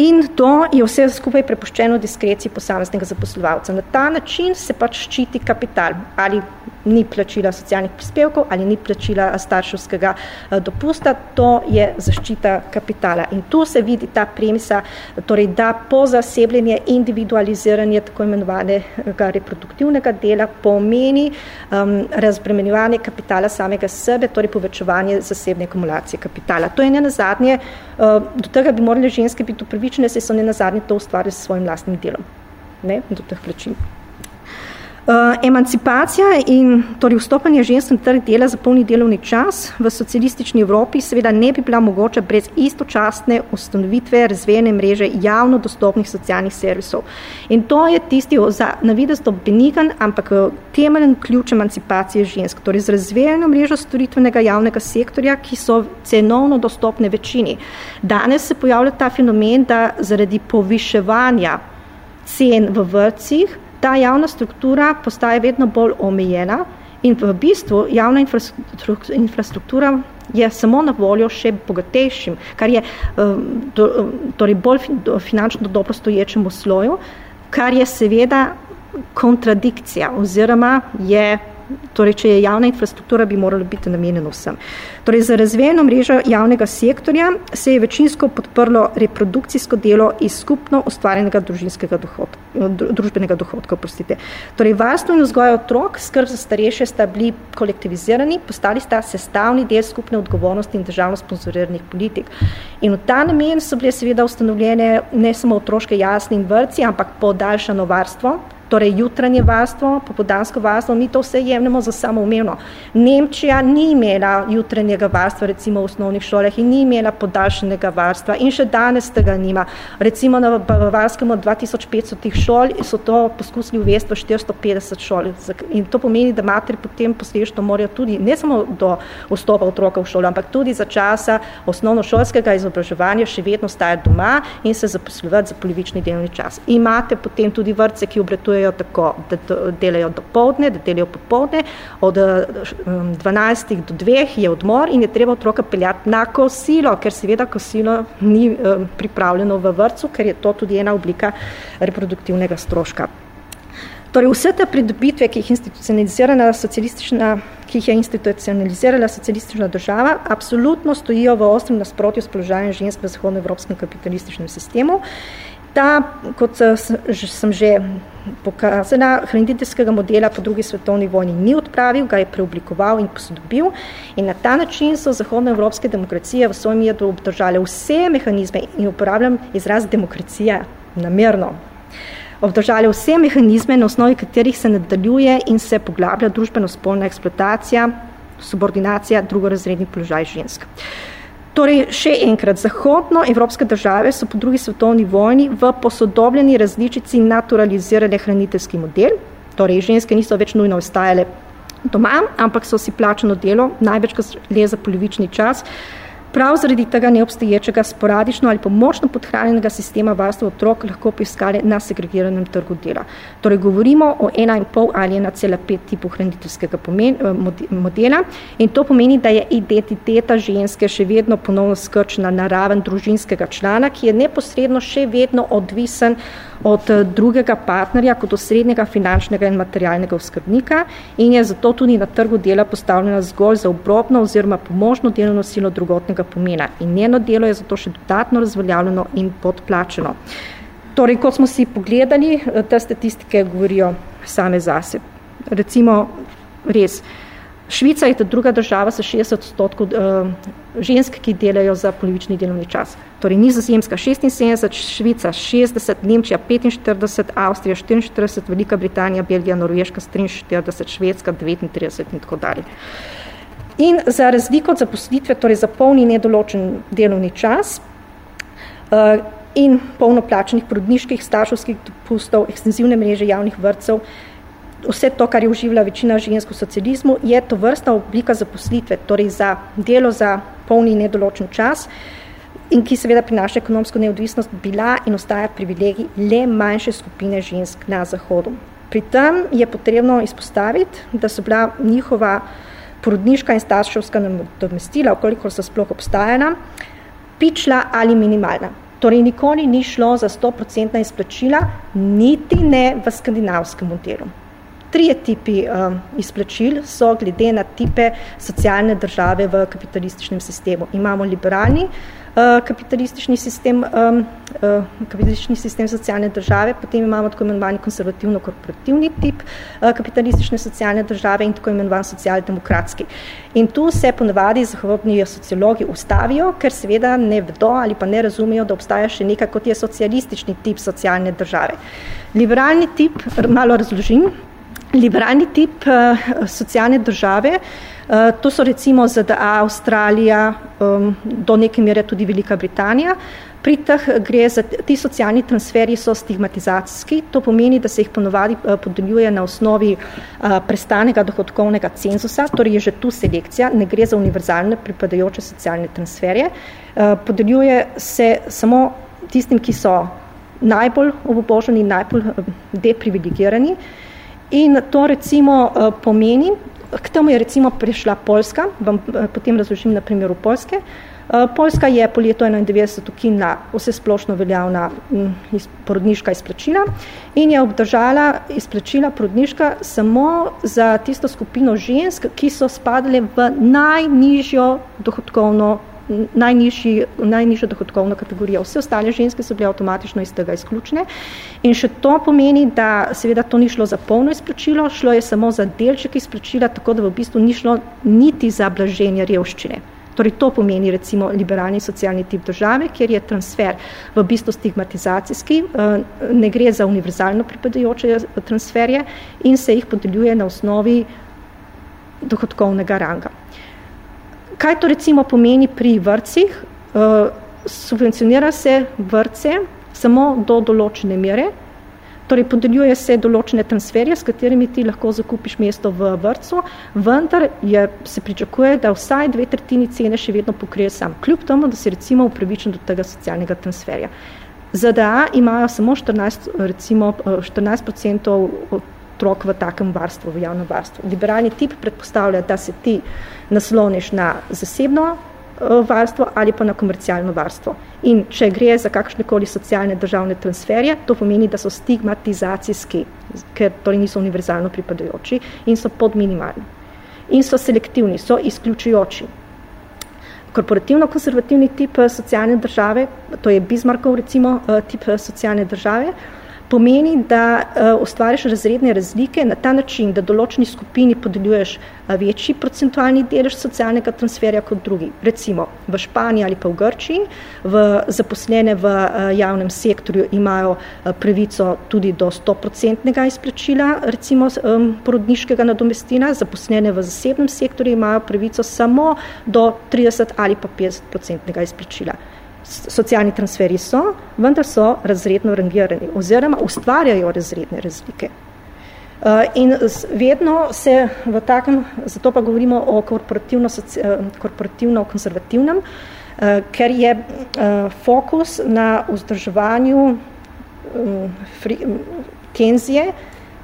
In to je vse skupaj prepuščeno diskreciji posameznega zaposlovalca. Na ta način se pač ščiti kapital, ali ni plačila socialnih prispevkov, ali ni plačila starševskega eh, dopusta, to je zaščita kapitala. In tu se vidi ta premisa, torej da po zasebljenje individualiziranje tako imenovanega reproduktivnega dela pomeni um, razbremenjevanje kapitala samega sebe, torej povečevanje zasebne akumulacije kapitala. To je ne nazadnje, uh, do tega bi morali ženske biti upravičene se so ne nazadnje to ustvarili s svojim lastnim delom. Ne, do teh plačil. Uh, emancipacija in torej vstopanje žensk na trg dela za polni delovni čas v socialistični Evropi seveda ne bi bila mogoča brez istočasne ustanovitve razvejene mreže javno dostopnih socialnih servisov. In to je tisti za navidesto benigan, ampak temeljen ključ emancipacije žensk, torej z razvejeno mrežo storitvenega javnega sektorja, ki so cenovno dostopne večini. Danes se pojavlja ta fenomen, da zaradi poviševanja cen v vrtcih ta javna struktura postaje vedno bolj omejena in v bistvu javna infrastruktura je samo na voljo še bogatejšim, kar je um, um, torej bolj finančno dobro stoječemu sloju, kar je seveda kontradikcija oziroma je Torej, če je javna infrastruktura, bi morala biti namenjena vsem. Torej, za razvejeno mrežo javnega sektorja se je večinsko podprlo reprodukcijsko delo iz skupno ustvarjenega družinskega dohodka, družbenega dohodka. Prostite. Torej, varstvo in vzgoja otrok, skrb za starejše sta bili kolektivizirani, postali sta sestavni del skupne odgovornosti in državno sponzoriranih politik. In v ta namen so bile seveda ustanovljene ne samo otroške jasni in vrci, ampak podaljšano varstvo, torej jutranje varstvo, popodansko varstvo, mi to vse jemljamo za samoumevno. Nemčija ni imela jutranjega varstva, recimo v osnovnih šolah, in ni imela podaljšanega varstva in še danes tega nima. Recimo na Bavarskem od 2500 šol so to poskusili uvesti v 450 šol. In to pomeni, da materi potem posledično morajo tudi, ne samo do vstopa otroka v šolo, ampak tudi za časa osnovnošolskega izobraževanja še vedno stajati doma in se zaposlovati za polovični delovni čas. Imate potem tudi vrtce, ki obratujejo delajo tako, da delajo do povdne, da delajo popovdne, od 12 do 2 je odmor in je treba otroka peljati na kosilo, ker seveda kosilo ni pripravljeno v vrcu, ker je to tudi ena oblika reproduktivnega stroška. Torej, vse te pridobitve, ki jih, institucionalizirana socialistična, ki jih je institucionalizirala socialistična država, absolutno stojijo v ostrem nasprotju s položajem žensk v zahodnoevropskem kapitalističnem sistemu Ta, kot sem že pokazala, hraniteljskega modela po drugi svetovni vojni ni odpravil, ga je preoblikoval in posodobil in na ta način so zahodnoevropske demokracije v svojem jedru obdržale vse mehanizme in uporabljam izraz demokracija namerno, obdržale vse mehanizme, na osnovi katerih se nadaljuje in se poglablja družbeno-spolna eksploatacija, subordinacija, drugorazredni položaj žensk. Torej, še enkrat, zahodnoevropske države so po drugi svetovni vojni v posodobljeni različici naturalizirale hraniteljski model, torej ženske niso več nujno ostajale doma, ampak so si plačeno delo, največkrat le za polovični čas, Prav zaradi tega neobstoječega sporadično ali pomočno podhranjenega sistema varstva otrok lahko poiskali na segregiranem trgu dela. Torej govorimo o 1,5 ali 1,5 tipu hraniteljskega eh, modela in to pomeni, da je identiteta ženske še vedno ponovno skrčena na raven družinskega člana, ki je neposredno še vedno odvisen od eh, drugega partnerja kot osrednjega finančnega in materialnega oskrbnika in je zato tudi na trgu dela postavljena zgolj za obrobno oziroma pomožno delovno silo drugotnega pomena in njeno delo je zato še dodatno razveljavljeno in podplačeno. Torej, kot smo si pogledali, eh, te statistike govorijo same zase. Recimo, res, Švica je druga država sa 60 odstotkov uh, žensk, ki delajo za polovični delovni čas. Torej Nizozemska 76, Švica 60, Nemčija 45, Avstrija 44, Velika Britanija, Belgija, Norveška 43, Švedska 39 in tako dalje. In za razliko od zaposlitve, torej za polni nedoločen delovni čas uh, in polnoplačenih porodniških, starševskih dopustov, ekstenzivne mreže javnih vrtcev, vse to, kar je uživila večina žensk v socializmu, je to vrsta oblika zaposlitve, torej za delo za polni nedoločen čas in ki seveda prinaša ekonomsko neodvisnost, bila in ostaja privilegij le manjše skupine žensk na Zahodu. Pri tem je potrebno izpostaviti, da so bila njihova porodniška in starševska nadomestila, okoliko so sploh obstajena, pičla ali minimalna. Torej, nikoli ni šlo za 100% izplačila, niti ne v skandinavskem modelu. Trije tipi um, izplačil so glede na tipe socialne države v kapitalističnem sistemu. Imamo liberalni uh, kapitalistični sistem, um, uh, kapitalistični sistem socialne države, potem imamo tako imenovani konservativno-korporativni tip uh, kapitalistične socialne države in tako imenovan socialdemokratski. In tu se ponavadi zahodni sociologi ustavijo, ker seveda ne vedo ali pa ne razumejo, da obstaja še nekaj, kot je socialistični tip socialne države. Liberalni tip, malo razložim, liberalni tip uh, socialne države, uh, to so recimo ZDA, Avstralija, um, do neke mere tudi Velika Britanija. Pri teh gre za ti socialni transferi so stigmatizacijski, to pomeni, da se jih ponovadi uh, podeljuje na osnovi prestanega dohodkovnega cenzusa, torej je že tu selekcija, ne gre za univerzalne pripadajoče socialne transferje. Podeljuje se samo tistim, ki so najbolj oboboženi, najbolj deprivilegirani, uh, In to recimo eh, pomeni, k temu je recimo prišla Poljska, vam eh, potem razložim na primeru Poljske, Poljska je po letu 91 ukinila vse splošno veljavna porodniška izplačila in je obdržala izplačila porodniška samo za tisto skupino žensk, ki so spadale v najnižjo dohodkovno najnižji, najnižjo dohodkovno kategorijo. Vse ostale ženske so bile avtomatično iz tega izključene. In še to pomeni, da seveda to ni šlo za polno izplačilo, šlo je samo za delček izplačila, tako da v bistvu ni šlo niti za blaženje revščine. Torej to pomeni recimo liberalni socialni tip države, kjer je transfer v bistvu stigmatizacijski, eh, ne gre za univerzalno pripadajoče transferje in se jih podeljuje na osnovi dohodkovnega ranga. Kaj to recimo pomeni pri vrcih? Uh, subvencionira se vrce samo do določene mere, torej podeljuje se določene transferje, s katerimi ti lahko zakupiš mesto v vrcu, vendar je, se pričakuje, da vsaj dve tretjini cene še vedno pokrije sam, kljub tomu, da si recimo upravičen do tega socialnega transferja. ZDA imajo samo 14, recimo 14% otrok v takem varstvu, v javnem varstvu. Liberalni tip predpostavlja, da se ti nasloniš na zasebno eh, varstvo ali pa na komercialno varstvo. In če gre za kakšnekoli socialne državne transferje, to pomeni, da so stigmatizacijski, ker torej niso univerzalno pripadajoči in so podminimalni. In so selektivni, so izključujoči. Korporativno-konservativni tip eh, socialne države, to je Bismarckov recimo eh, tip socialne države, pomeni, da uh, ustvariš razredne razlike na ta način, da določeni skupini podeljuješ uh, večji procentualni delež socialnega transferja kot drugi. Recimo v Španiji ali pa v Grčiji, v zaposlene v uh, javnem sektorju imajo uh, pravico tudi do 100% izplačila, recimo um, porodniškega nadomestina, zaposlene v zasebnem sektorju imajo pravico samo do 30 ali pa 50% izplačila socialni transferi so, vendar so razredno rangirani oziroma ustvarjajo razredne razlike. Uh, in vedno se v takem, zato pa govorimo o korporativno-konservativnem, uh, ker je fokus na vzdrževanju um, tenzije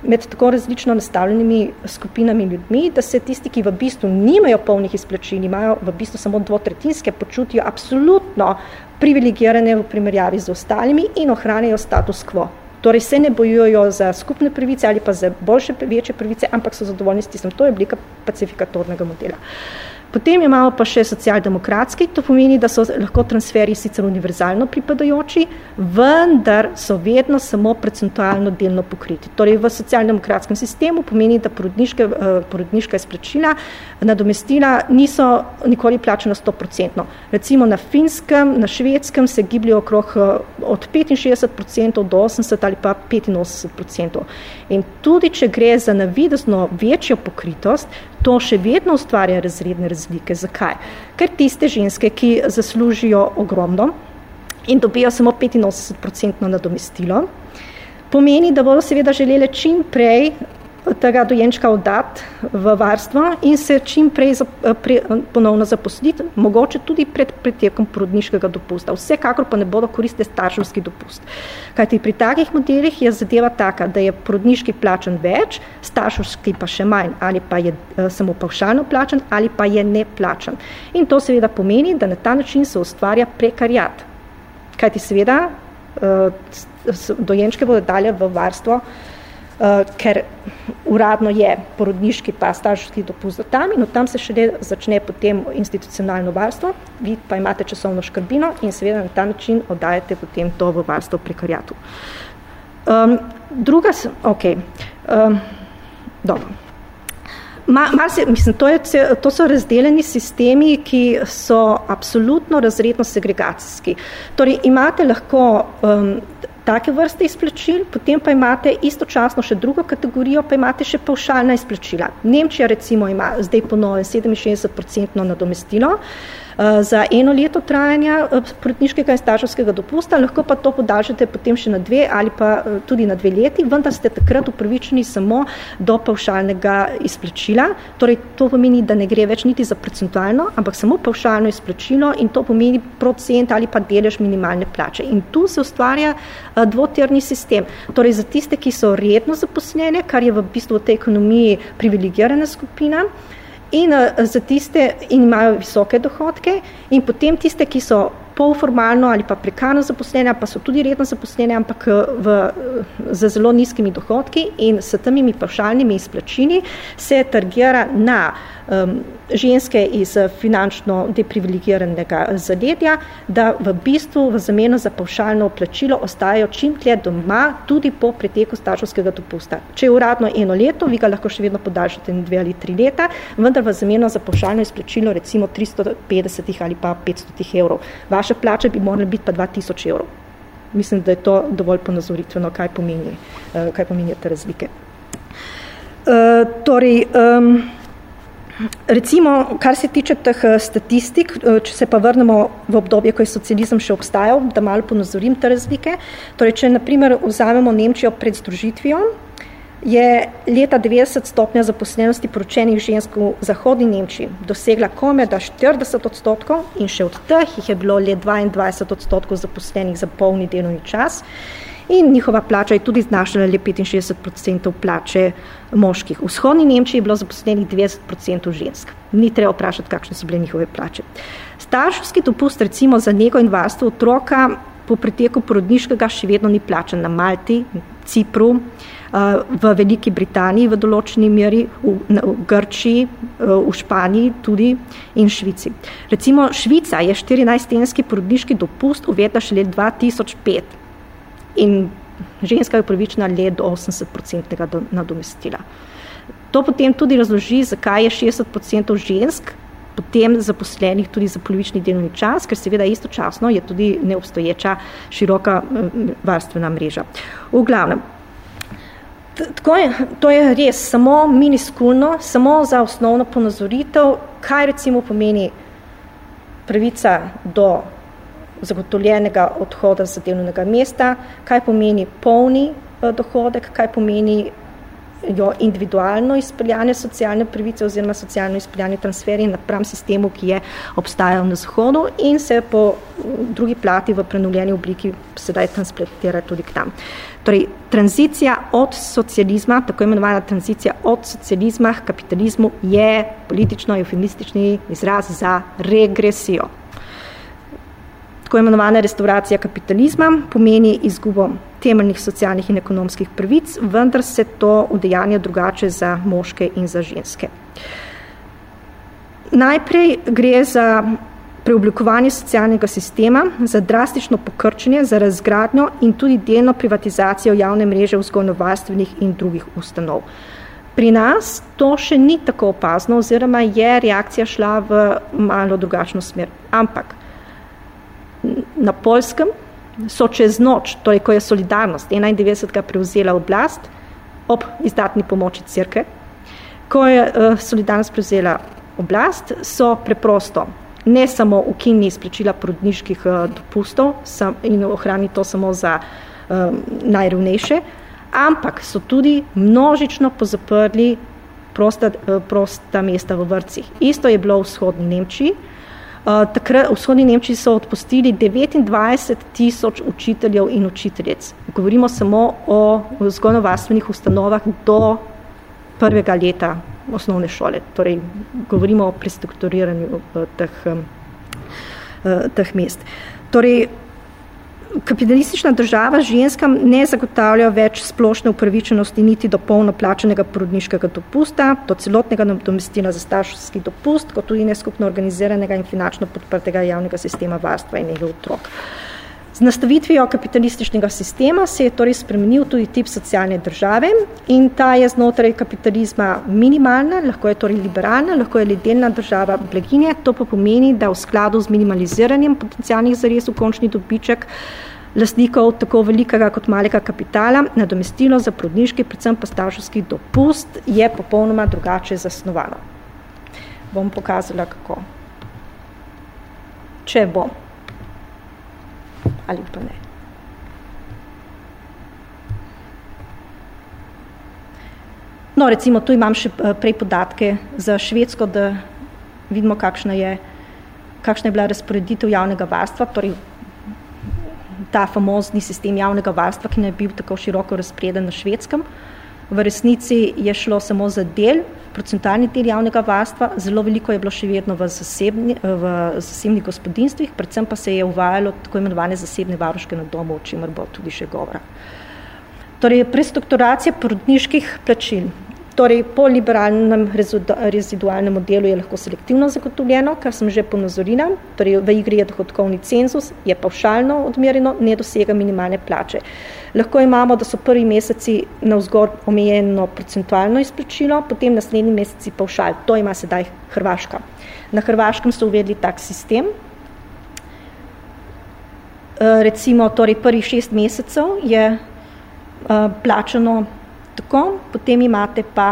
med tako različno nastavljenimi skupinami ljudmi, da se tisti, ki v bistvu nimajo polnih izplačil, imajo v bistvu samo dvotretinske, počutijo absolutno privilegirane v primerjavi z ostalimi in ohranjajo status quo. Torej se ne bojujo za skupne pravice ali pa za boljše, večje pravice, ampak so zadovoljni s tistem. To je oblika pacifikatornega modela. Uh, Potem imamo pa še socialdemokratski, to pomeni, da so lahko transferi sicer univerzalno pripadajoči, vendar so vedno samo procentualno delno pokriti. Torej v socialdemokratskem sistemu pomeni, da porodniške, eh, porodniška izplačila nadomestila niso nikoli plačena 100%. Recimo na finskem, na švedskem se gibljajo okrog eh, od 65% do 80% ali pa 85%. In tudi, če gre za navidezno večjo pokritost, to še vedno ustvarja razredne razlike. Zakaj? Ker tiste ženske, ki zaslužijo ogromno in dobijo samo 85% nadomestilo, pomeni, da bodo seveda želele čim prej tega dojenčka oddati v varstvo in se čim prej za, pre, ponovno zaposliti, mogoče tudi pred pretekom porodniškega dopusta. Vsekakor pa ne bodo koriste starševski dopust. Kajti pri takih modelih je zadeva taka, da je porodniški plačan več, starševski pa še manj, ali pa je uh, samo pavšalno plačan, ali pa je neplačan. In to seveda pomeni, da na ta način se ustvarja prekarjat. Kajti seveda dojenčke bodo dalje v varstvo uh, ker uradno je porodniški pa starševski dopust tam in od tam se šele začne potem institucionalno varstvo, vi pa imate časovno škrbino in seveda na ta način oddajate potem to v varstvo prekarjatu. Um, druga, ok, um, dobro. Ma, ma se, mislim, to, je, to so razdeljeni sistemi, ki so absolutno razredno segregacijski. Torej, imate lahko um, take vrste izplačil, potem pa imate istočasno še drugo kategorijo, pa imate še pavšalna izplačila. Nemčija recimo ima zdaj ponovno 67% nadomestilo, Eh, za eno leto trajanja eh, porodniškega in starševskega dopusta, lahko pa to podaljšate potem še na dve ali pa eh, tudi na dve leti, vendar ste takrat upravičeni samo do pavšalnega izplačila. Torej, to pomeni, da ne gre več niti za procentualno, ampak samo pavšalno izplačilo in to pomeni procent ali pa delež minimalne plače. In tu se ustvarja dvoterni sistem. Torej, za tiste, ki so redno zaposlene, kar je v bistvu v tej ekonomiji privilegirana skupina, in za tiste in imajo visoke dohodke in potem tiste, ki so polformalno ali pa prekarno zaposlene, pa so tudi redno zaposlene, ampak v, z zelo nizkimi dohodki in s temi pavšalnimi izplačini se targira na um, ženske iz finančno deprivilegiranega zadedja, da v bistvu v zameno za pavšalno plačilo ostajajo čim tlje doma tudi po preteku starševskega dopusta. Če je uradno eno leto, vi ga lahko še vedno podaljšate na dve ali tri leta, vendar v zameno za pavšalno izplačilo recimo 350 ali pa 500 evrov. Vaše plače bi morali biti pa 2000 evrov. Mislim, da je to dovolj ponazoritveno, kaj pomeni, uh, kaj pomeni te razlike. Uh, torej, um, Recimo, kar se tiče teh eh, statistik, eh, če se pa vrnemo v obdobje, ko je socializem še obstajal, da malo ponazorim te razlike. Torej, če naprimer vzamemo Nemčijo pred združitvijo, je leta 90 stopnja zaposlenosti poročenih žensk v zahodni Nemčiji dosegla kome da 40 odstotkov in še od teh jih je bilo le 22 odstotkov zaposlenih za polni delovni čas in njihova plača je tudi znašala le 65% plače moških. V vzhodni Nemčiji je bilo zaposlenih 90% žensk. Ni treba vprašati, kakšne so bile njihove plače. Starševski dopust recimo za njego in varstvo otroka po preteku porodniškega še vedno ni plačen na Malti, Cipru, eh, v Veliki Britaniji v določeni meri, v Grčiji, eh, v Španiji tudi in Švici. Recimo Švica je 14-tenski porodniški dopust uvedla šele 2005 in ženska je upravičena le do 80-procentnega nadomestila. To potem tudi razloži, zakaj je 60% žensk potem zaposlenih tudi za polovični delovni čas, ker seveda istočasno je tudi neobstoječa široka varstvena mreža. V glavnem, tako je, to je res samo miniskulno, samo za osnovno ponazoritev, kaj recimo pomeni pravica do zagotovljenega odhoda z delovnega mesta, kaj pomeni polni eh, dohodek, kaj pomeni jo individualno izpeljanje socialne pravice oziroma socialno izpeljanje transferji napram sistemu, ki je obstajal na zahodu in se po drugi plati v prenovljeni obliki sedaj transpletira tudi k tam. Torej, tranzicija od socializma, tako imenovana tranzicija od socializma k kapitalizmu je politično-eufemistični izraz za regresijo. Tako imenovana restauracija kapitalizma pomeni izgubo temeljnih socialnih in ekonomskih prvic, vendar se to udejanja drugače za moške in za ženske. Najprej gre za preoblikovanje socialnega sistema, za drastično pokrčenje, za razgradnjo in tudi delno privatizacijo javne mreže vzgojno-varstvenih in drugih ustanov. Pri nas to še ni tako opazno oziroma je reakcija šla v malo drugačno smer. Ampak na Poljskem so čez noč, torej ko je solidarnost 91. prevzela oblast ob izdatni pomoči crkve, ko je uh, solidarnost prevzela oblast, so preprosto ne samo ukinili izplačila porodniških uh, dopustov in ohrani to samo za um, najrevnejše, ampak so tudi množično pozaprli prosta, prosta mesta v vrcih. Isto je bilo v vzhodni Nemčiji, Eh, takrat v vzhodni Nemčiji so odpustili 29 tisoč učiteljev in učiteljic. Govorimo samo o vzgojno-varstvenih ustanovah do prvega leta osnovne šole. Torej, govorimo o prestrukturiranju eh, teh, eh, teh mest. Torej, kapitalistična država ženskam ne zagotavlja več splošne upravičenosti niti do polno plačenega porodniškega dopusta, do celotnega nadomestila za starševski dopust, kot tudi neskupno organiziranega in finančno podprtega javnega sistema varstva in njegov otrok. Z nastavitvijo kapitalističnega sistema se je torej spremenil tudi tip socialne države in ta je znotraj kapitalizma minimalna, lahko je torej liberalna, lahko je delna država blaginje, to pa pomeni, da v skladu z minimaliziranjem potencijalnih zares v končni dobiček lastnikov tako velikega kot malega kapitala, nadomestilo za prodniški, predvsem pa starševski dopust, je popolnoma drugače zasnovano. Bom pokazala, kako. Če bom. Ali pa ne. No, recimo, tu imam še eh, prej podatke za Švedsko, da vidimo, kakšna je, kakšna je bila razporeditev javnega varstva, torej ta famozni sistem javnega varstva, ki ne je bil tako široko razpreden na švedskem. V resnici je šlo samo za del, procentalni del javnega varstva, zelo veliko je bilo še vedno v, zasebni, v zasebnih gospodinstvih, predvsem pa se je uvajalo tako imenovane zasebne varuške na domu, o čemer bo tudi še govora. Torej, prestrukturacija porodniških plačil. Torej, po liberalnem rezidualnem modelu je lahko selektivno zagotovljeno, kar sem že ponazorila, torej v igri je dohodkovni cenzus, je pavšalno odmerjeno, ne dosega minimalne plače. Lahko imamo, da so prvi meseci na vzgor omejeno procentualno izplačilo, potem naslednji meseci pavšal. To ima sedaj Hrvaška. Na Hrvaškem so uvedli tak sistem. Eh, recimo, torej prvih šest mesecev je uh, plačano tako, potem imate pa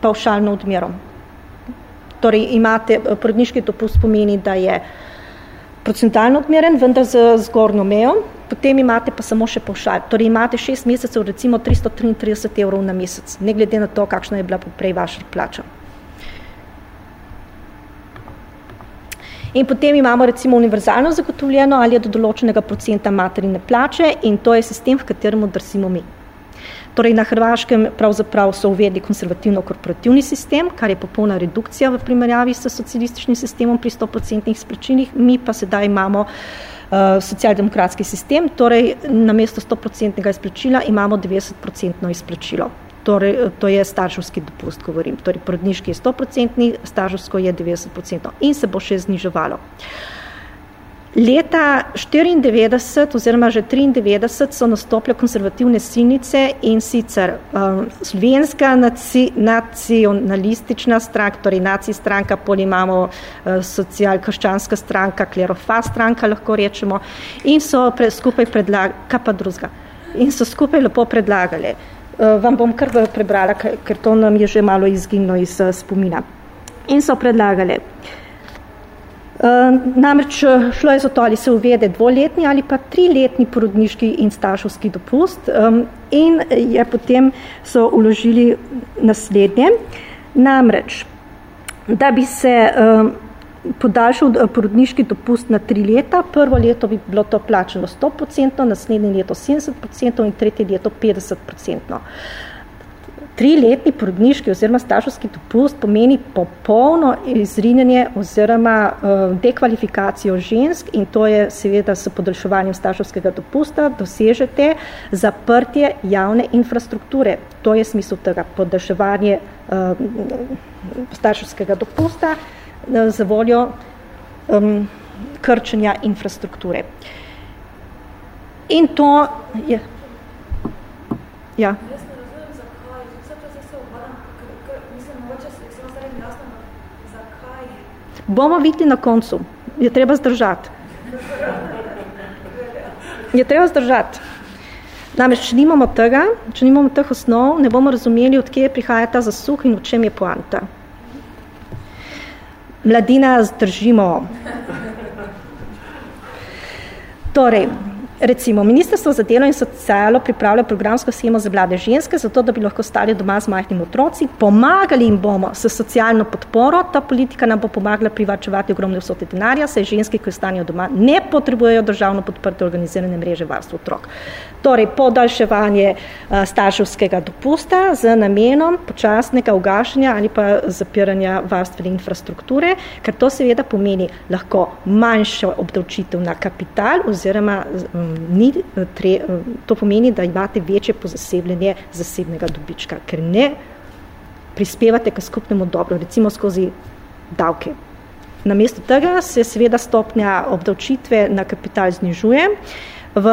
pavšalno odmero. Torej imate, eh, porodniški dopust pomeni, da je procentalno odmeren, vendar z zgornjo mejo, potem imate pa samo še pavšal. Torej imate šest mesecev, recimo 333 evrov na mesec, ne glede na to, kakšna je bila poprej vaša plača. In potem imamo recimo univerzalno zagotovljeno ali je do določenega procenta materine plače in to je sistem, v katerem drsimo mi. Torej na Hrvaškem pravzaprav so uvedli konservativno-korporativni sistem, kar je popolna redukcija v primerjavi s socialističnim sistemom pri 100% izplačilih, mi pa sedaj imamo uh, socialdemokratski sistem, torej na mesto 100% izplačila imamo 90% izplačilo. Torej, to je starševski dopust, govorim. Torej, porodniški je 100%, starševsko je 90% in se bo še zniževalo. Uh, Leta 94 oziroma že 93 so nastopile konservativne silnice in sicer um, slovenska naci, nacionalistična stranka, torej naci stranka, pol imamo uh, social-krščanska stranka, klerofa stranka, lahko rečemo, in so pre, skupaj predlagali, kaj pa drugega, in so skupaj lepo predlagali. Uh, vam bom kar prebrala, ker to nam je že malo izginilo iz uh, spomina. In so predlagali, uh, namreč eh, šlo je za to, ali se uvede dvoletni ali pa triletni porodniški in starševski dopust in je potem so uložili naslednje. Namreč, da bi se podaljšal eh, porodniški dopust na tri leta, prvo leto bi bilo to plačeno 100%, naslednje leto 70% in tretje leto 50%. Triletni porodniški oziroma starševski dopust pomeni popolno izrinjanje oziroma uh, dekvalifikacijo žensk in to je seveda s podaljševanjem starševskega dopusta dosežete zaprtje javne infrastrukture. To je smisel tega podaljševanje uh, starševskega dopusta uh, za voljo krčenja infrastrukture. In to je... Ja. Bomo videli na koncu. Je treba zdržati. Je treba zdržati. Namreč, če nimamo tega, če nimamo teh osnov, ne bomo razumeli, od kje prihaja ta zasuh in v čem je poanta. Mladina zdržimo. Torej, Recimo, Ministrstvo za delo in socialo pripravlja programsko schemo za mlade ženske, zato da bi lahko stali doma z majhnimi otroci. Pomagali jim bomo s socialno podporo, ta politika nam bo pomagala privačevati ogromne vsote denarja, saj ženske, ki ostanijo doma, ne potrebujejo državno podprte organizirane mreže varstva otrok. Torej, podaljševanje uh, starševskega dopusta z namenom počasnega ugašanja ali pa zapiranja varstvene infrastrukture, ker to seveda pomeni lahko manjšo obdavčitev na kapital oziroma um, ni, tre, to pomeni, da imate večje pozasebljenje zasebnega dobička, ker ne prispevate k skupnemu dobro, recimo skozi davke. Namesto tega se seveda stopnja obdavčitve na kapital znižuje, V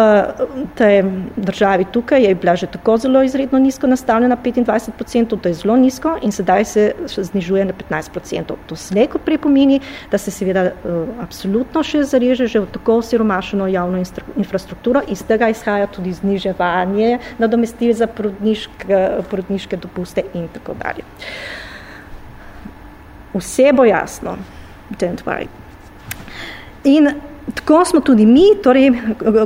tej državi tukaj je bila že tako zelo izredno nizko nastavljena 25%, to je zelo nizko in sedaj se znižuje na 15%. To slej kot prej pomeni, da se seveda uh, absolutno še zareže že v tako osiromašeno javno infrastrukturo in z tega izhaja tudi zniževanje nadomestil za porodniške, porodniške dopuste in tako dalje. Vse bo jasno. Don't worry. In Tako smo tudi mi, torej,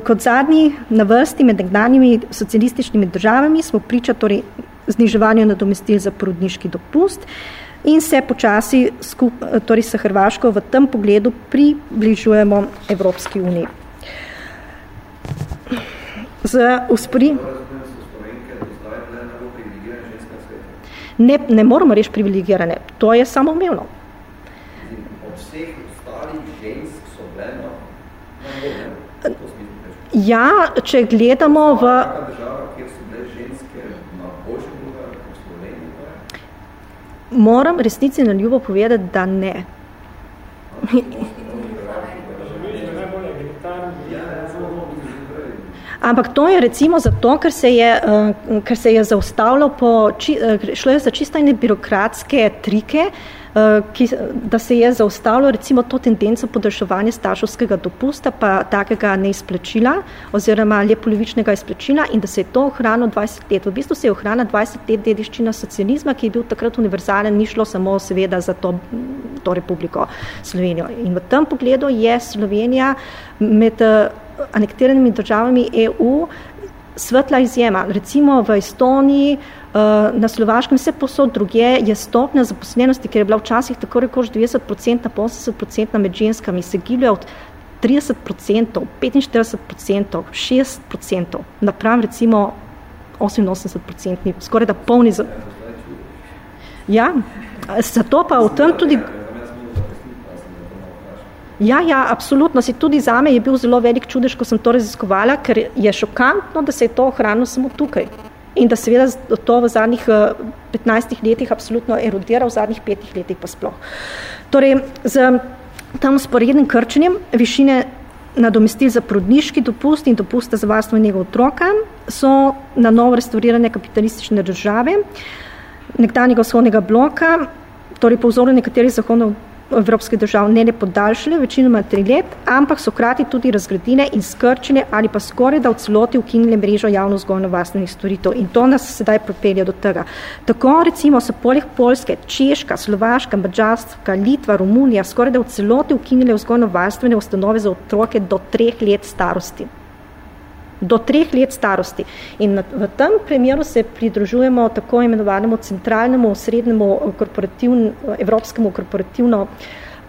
kot zadnji na vrsti med nekdanjimi socialističnimi državami, smo priča torej, zniževanju nadomestil za porodniški dopust in se počasi skup, torej, s Hrvaško v tem pogledu približujemo Evropski uniji. Z uspori... Ne, ne moramo reči privilegirane, to je samoumevno. Od vseh ostalih žensk so bile na, na Ja, če gledamo v... Moram resnici na ljubo povedati, da ne. Ampak to je recimo zato, ker se je, uh, ker se je zaustavljal po, uh, šlo je za čistajne birokratske trike, uh, ki, da se je zaustavljal recimo to tendenco podaljševanja starševskega dopusta pa takega neizplačila oziroma le polovičnega izplačila in da se je to ohranilo 20 let. V bistvu se je ohranila 20 let dediščina socializma, ki je bil takrat univerzalen, ni šlo samo seveda za to, to republiko Slovenijo. In v tem pogledu je Slovenija med uh, anektiranimi državami EU svetla izjema. Recimo v Estoniji, eh, na Slovaškem, vse posod druge je stopnja zaposlenosti, ker je bila včasih tako rekoč 90% na 80% med ženskami, se giblja od 30%, 45%, 6%, naprav recimo 88%, skoraj da polni za... Ja, zato pa v tem tudi... Ja, ja, absolutno. Si tudi zame je bil zelo velik čudež, ko sem to raziskovala, ker je šokantno, da se je to ohranilo samo tukaj. In da seveda to v zadnjih 15 eh, letih absolutno erodira, v zadnjih petih letih pa sploh. Torej, z tam sporednim krčenjem višine nadomestil za prodniški dopust in dopusta za varstvo njega otroka so na novo restaurirane kapitalistične države nekdanjega vzhodnega bloka, torej po vzoru nekaterih zahodov evropskih držav ne le podaljšale, večinoma tri let, ampak so krati tudi razgradine in skrčene ali pa skoraj da v celoti ukinile mrežo javno vzgojno vlastnih storitev. In to nas sedaj propelja do tega. Tako recimo so poleg Poljske, Češka, Slovaška, Mađarska, Litva, Romunija skoraj da v celoti ukinile vzgojno vlastne ustanove za otroke do treh let starosti do treh let starosti. In v tem primeru se pridružujemo tako imenovanemu centralnemu, srednjemu korporativn, evropskemu korporativno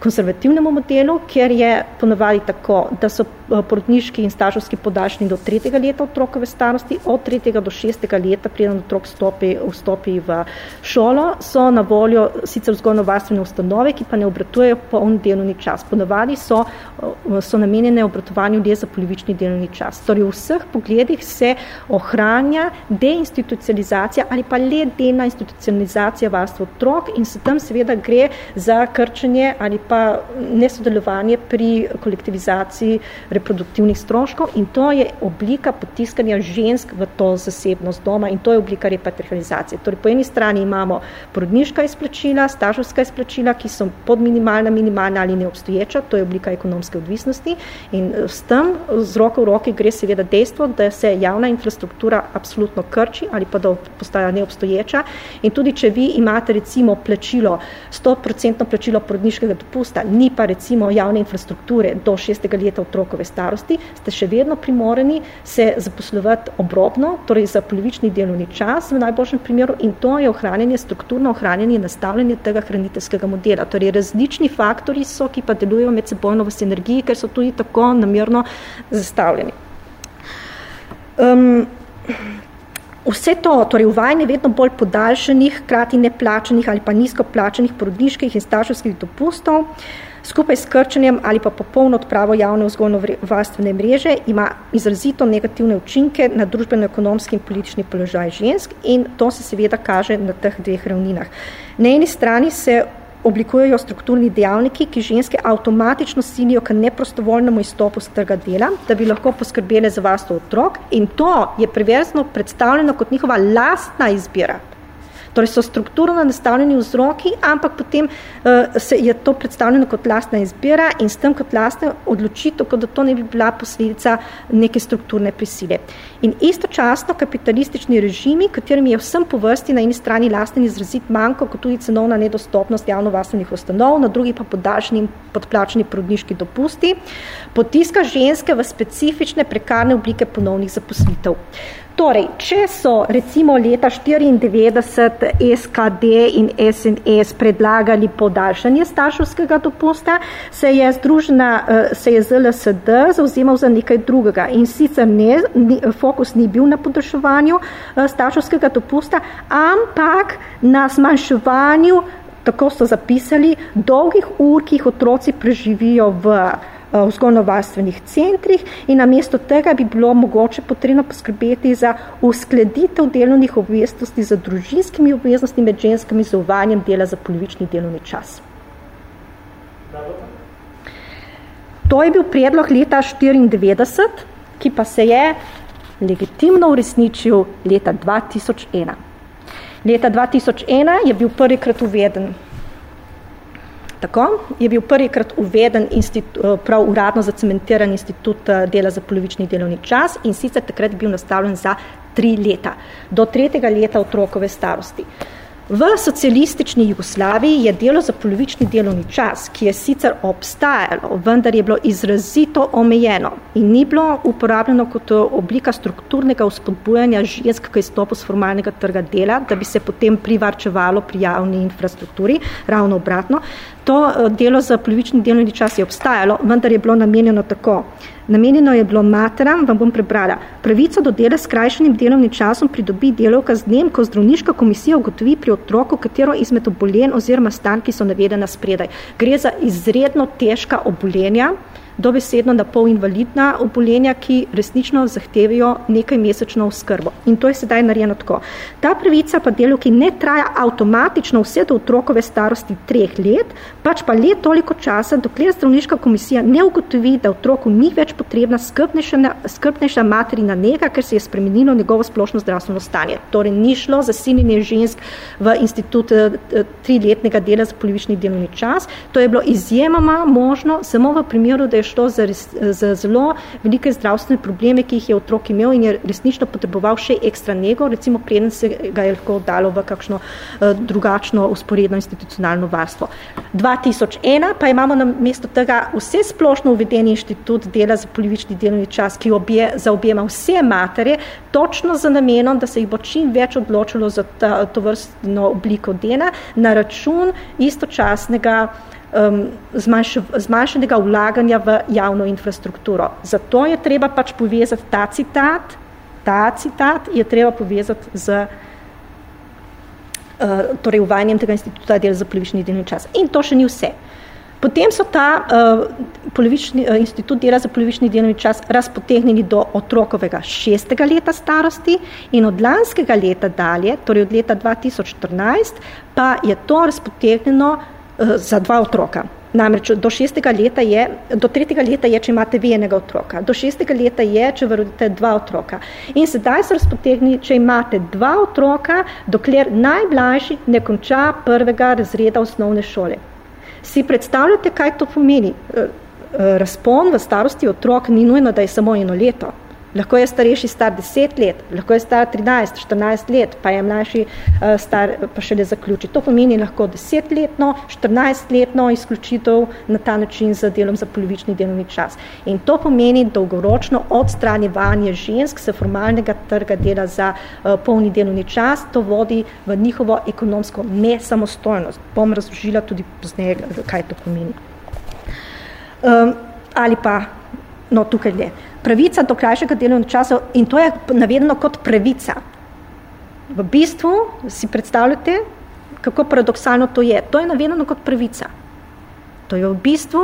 konservativnemu modelu, kjer je ponovali tako, da so eh, porodniški in starševski podaljšani do tretjega leta otrokove starosti, od tretjega do šestega leta, preden otrok stopi, vstopi v šolo, so na voljo sicer vzgojno-varstvene ustanove, ki pa ne obratujejo poln delovni čas. Ponovali so, eh, so namenjene obratovanju le za polovični delovni čas. Torej v vseh pogledih se ohranja deinstitucionalizacija ali pa le delna institucionalizacija varstva otrok in se tam seveda gre za krčenje ali pa nesodelovanje pri kolektivizaciji reproduktivnih stroškov in to je oblika potiskanja žensk v to zasebnost doma in to je oblika repatrializacije. Torej, po eni strani imamo porodniška izplačila, stažovska izplačila, ki so pod minimalna, minimalna ali neobstoječa, to je oblika ekonomske odvisnosti in s tem z roko v roki gre seveda dejstvo, da se javna infrastruktura absolutno krči ali pa da postaja neobstoječa in tudi, če vi imate recimo plačilo, 100% plačilo porodniškega dopusta, dopusta, ni pa recimo javne infrastrukture do šestega leta otrokove starosti, ste še vedno primoreni se zaposlovati obrobno, torej za polovični delovni čas v najboljšem primeru in to je ohranjanje, strukturno ohranjanje in nastavljanje tega hraniteljskega modela. Torej različni faktori so, ki pa delujejo med sebojno v sinergiji, ker so tudi tako namerno zastavljeni. Um, Vse to, torej uvajanje vedno bolj podaljšanih, krati neplačanih ali pa nizko plačanih porodniških in starševskih dopustov, skupaj s krčenjem ali pa popolno odpravo javne vzgojno-varstvene mreže, ima izrazito negativne učinke na družbeno-ekonomski in politični položaj žensk in to se seveda kaže na teh dveh ravninah. Na eni strani se oblikujejo strukturni dejavniki, ki ženske avtomatično silijo k neprostovoljnemu izstopu z trga dela, da bi lahko poskrbele za varstvo otrok in to je preverzno predstavljeno kot njihova lastna izbira. Torej so strukturno nastavljeni vzroki, ampak potem uh, se je to predstavljeno kot lastna izbira in s tem kot lastna odločitev, kot da to ne bi bila posledica neke strukturne prisile. In istočasno kapitalistični režimi, katerimi je vsem po vrsti na eni strani lasten izrazit manjko, kot tudi cenovna nedostopnost javno-vastvenih ustanov, na drugi pa podaljšni in podplačeni porodniški dopusti, potiska ženske v specifične prekarne oblike ponovnih zaposlitev. Torej, če so recimo leta 94 SKD in SNS predlagali podaljšanje starševskega dopusta, se je združena, eh, se je ZLSD zauzemal za nekaj drugega. In sicer ne, fokus ni bil na podaljševanju eh, starševskega dopusta, ampak na zmanjševanju, tako so zapisali, dolgih ur, ki jih otroci preživijo v vzgojno-varstvenih centrih in namesto tega bi bilo mogoče potrebno poskrbeti za uskladitev delovnih obveznosti za družinskimi obveznosti med ženskami z uvanjem dela za polovični delovni čas. To je bil predlog leta 1994, ki pa se je legitimno uresničil leta 2001. Leta 2001 je bil prvikrat uveden Tako je bil prvikrat uveden eh, prav uradno zacementiran institut eh, dela za polovični delovni čas in sicer takrat bil nastavljen za tri leta, do tretjega leta otrokove starosti. V socialistični Jugoslaviji je delo za polovični delovni čas, ki je sicer obstajalo, vendar je bilo izrazito omejeno in ni bilo uporabljeno kot oblika strukturnega uspodbujanja žensk k izstopu z formalnega trga dela, da bi se potem privarčevalo pri javni infrastrukturi, ravno obratno. To eh, delo za polovični delovni čas je obstajalo, vendar je bilo namenjeno tako. Namenjeno je bilo materam, vam bom prebrala, pravico do dela s krajšanim delovnim časom pridobi delovka z dnem, ko zdravniška komisija ugotovi pri otroku, katero izmed obolen oziroma stan, ki so navedena spredaj. Gre za izredno težka obolenja, dobesedno na pol invalidna obolenja, ki resnično zahtevajo nekaj mesečno oskrbo. In to je sedaj narejeno tako. Ta pravica pa delu, ki ne traja avtomatično vse do otrokove starosti treh let, pač pa let toliko časa, dokler zdravniška komisija ne ugotovi, da otroku ni več potrebna skrbnejša, skrbnejša materina nega, ker se je spremenilo njegovo splošno zdravstveno stanje. Torej ni šlo za sinjenje žensk v institut eh, triletnega dela za polovični delovni čas. To je bilo izjemoma možno samo v primeru, da je šlo za, res, za zelo velike zdravstvene probleme, ki jih je otrok imel in je resnično potreboval še ekstra nego, recimo preden se ga je lahko dalo v kakšno uh, drugačno usporedno institucionalno varstvo. 2001 pa imamo na mesto tega vse splošno uvedeni inštitut dela za polovični delovni čas, ki obje, zaobjema vse matere, točno za namenom, da se jih bo čim več odločilo za ta, to vrstno obliko dela na račun istočasnega um, zmanjš, zmanjšanega vlaganja v javno infrastrukturo. Zato je treba pač povezati ta citat, ta citat je treba povezati z uh, torej uvajanjem tega instituta del za polovični delni čas. In to še ni vse. Potem so ta uh, polovični, uh, institut dela za polovični delovni čas razpotegnili do otrokovega šestega leta starosti in od lanskega leta dalje, torej od leta 2014, pa je to razpotegnjeno za dva otroka. Namreč do šestega leta je, do tretjega leta je, če imate vi enega otroka, do šestega leta je, če rodite dva otroka. In sedaj se razpotegni, če imate dva otroka, dokler najmlajši ne konča prvega razreda osnovne šole. Si predstavljate, kaj to pomeni? Eh, eh, razpon v starosti otrok ni nujno, da je samo eno leto. Lahko je starejši star 10 let, lahko je star 13, 14 let, pa je mlajši uh, star pa šele zaključi. To pomeni lahko 10-letno, 14-letno izključitev na ta način z delom za polovični delovni čas. In to pomeni dolgoročno odstranjevanje žensk se formalnega trga dela za uh, polni delovni čas. To vodi v njihovo ekonomsko nesamostojnost. Bom razložila tudi pozneje, kaj to pomeni. Um, ali pa, no tukaj je pravica do krajšega delovnega časa in to je navedeno kot pravica. V bistvu si predstavljate, kako paradoksalno to je. To je navedeno kot pravica. To je v bistvu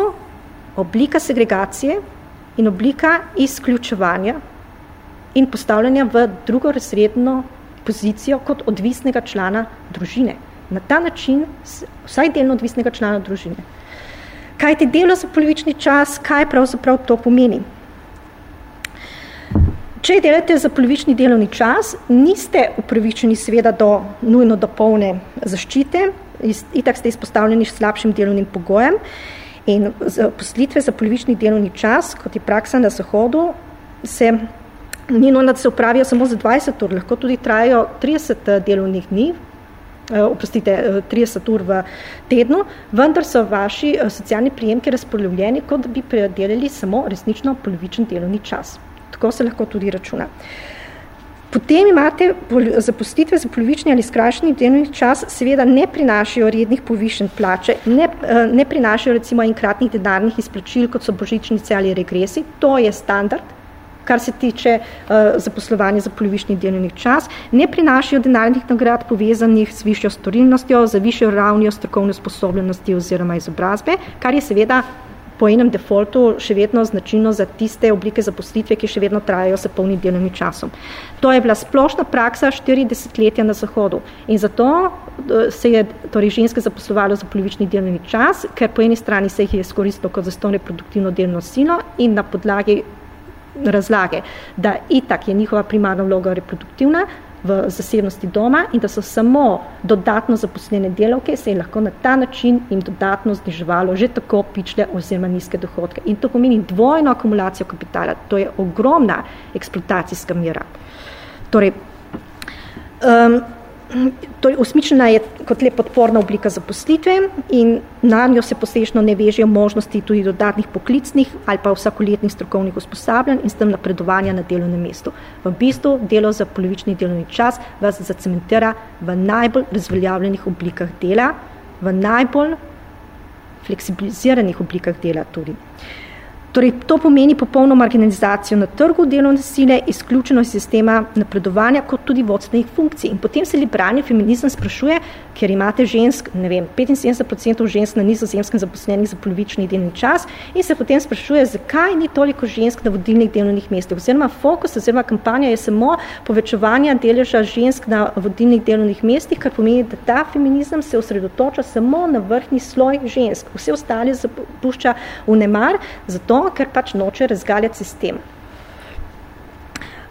oblika segregacije in oblika izključevanja in postavljanja v drugorazredno pozicijo kot odvisnega člana družine. Na ta način, vsaj delno odvisnega člana družine. Kaj ti delo za polovični čas, kaj pravzaprav to pomeni? Če delate za polovični delovni čas, niste upravičeni seveda do nujno do polne zaščite, itak ste izpostavljeni slabšim delovnim pogojem. In poslitve za polovični delovni čas, kot je praksa na zahodu, se ni nujno, da se upravijo samo za 20 ur, lahko tudi trajajo 30 eh, delovnih dni, eh, oprostite, 30 eh, ur v tednu, vendar so vaši socialni prijemki razpoljubljeni, kot bi predelali samo resnično polovičen delovni čas tako se lahko tudi računa. Potem imate zapustitve za polovični ali skrajšeni delovni čas, seveda ne prinašajo rednih povišen plače, ne, eh, ne prinašajo recimo enkratnih denarnih izplačil, kot so božičnice ali regresi, to je standard, kar se tiče uh, zaposlovanja za polovični delovni čas, ne prinašajo denarnih nagrad povezanih z višjo storilnostjo, za višjo ravnjo strokovne sposobnosti oziroma izobrazbe, kar je seveda po enem defaultu še vedno značilno za tiste oblike zaposlitve, ki še vedno trajajo s polnim delovnim časom. To je bila splošna praksa 40 letja na Zahodu in zato eh, se je torej ženske zaposlovalo za polovični delovni čas, ker po eni strani se jih je izkoristilo kot zastovne produktivno delovno silo in na podlagi razlage, da itak je njihova primarna vloga reproduktivna, v zasebnosti doma in da so samo dodatno zaposlene delavke, se je lahko na ta način jim dodatno zniževalo že tako pičle oziroma nizke dohodke. In to pomeni dvojno akumulacijo kapitala. To je ogromna eksploatacijska mera. Torej, um, Torej, usmičena je kot le podporna oblika zaposlitve in na njo se posešno ne vežejo možnosti tudi dodatnih poklicnih ali pa vsakoletnih strokovnih usposabljanj in s tem napredovanja na delovnem mestu. V bistvu delo za polovični delovni čas vas zacementira v najbolj razveljavljenih oblikah dela, v najbolj fleksibiliziranih oblikah dela tudi. Uh, Torej, to pomeni popolno marginalizacijo na trgu delovne sile, izključeno iz sistema napredovanja, kot tudi vodstvenih funkcij. In potem se liberalni feminizem sprašuje, ker imate žensk, ne vem, 75% žensk na nizozemskem zaposlenih za polovični delovni čas in se potem sprašuje, zakaj ni toliko žensk na vodilnih delovnih mestih. Oziroma fokus, oziroma kampanja je samo povečevanje deleža žensk na vodilnih delovnih mestih, kar pomeni, da ta feminizem se osredotoča samo na vrhni sloj žensk. Vse ostale zapušča v nemar, zato ker pač noče razgaljati sistem.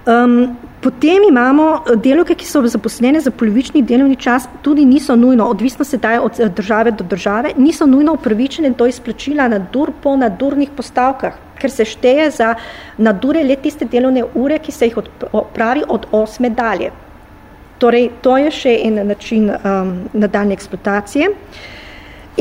Um, potem imamo eh, delovke, ki so zaposlene za polovični delovni čas, tudi niso nujno, odvisno se daje od eh, države do države, niso nujno upravičene do izplačila na dur po nadurnih postavkah, ker se šteje za nadure le tiste delovne ure, ki se jih opravi od osme dalje. Torej, to je še en način um, nadaljne eksploatacije.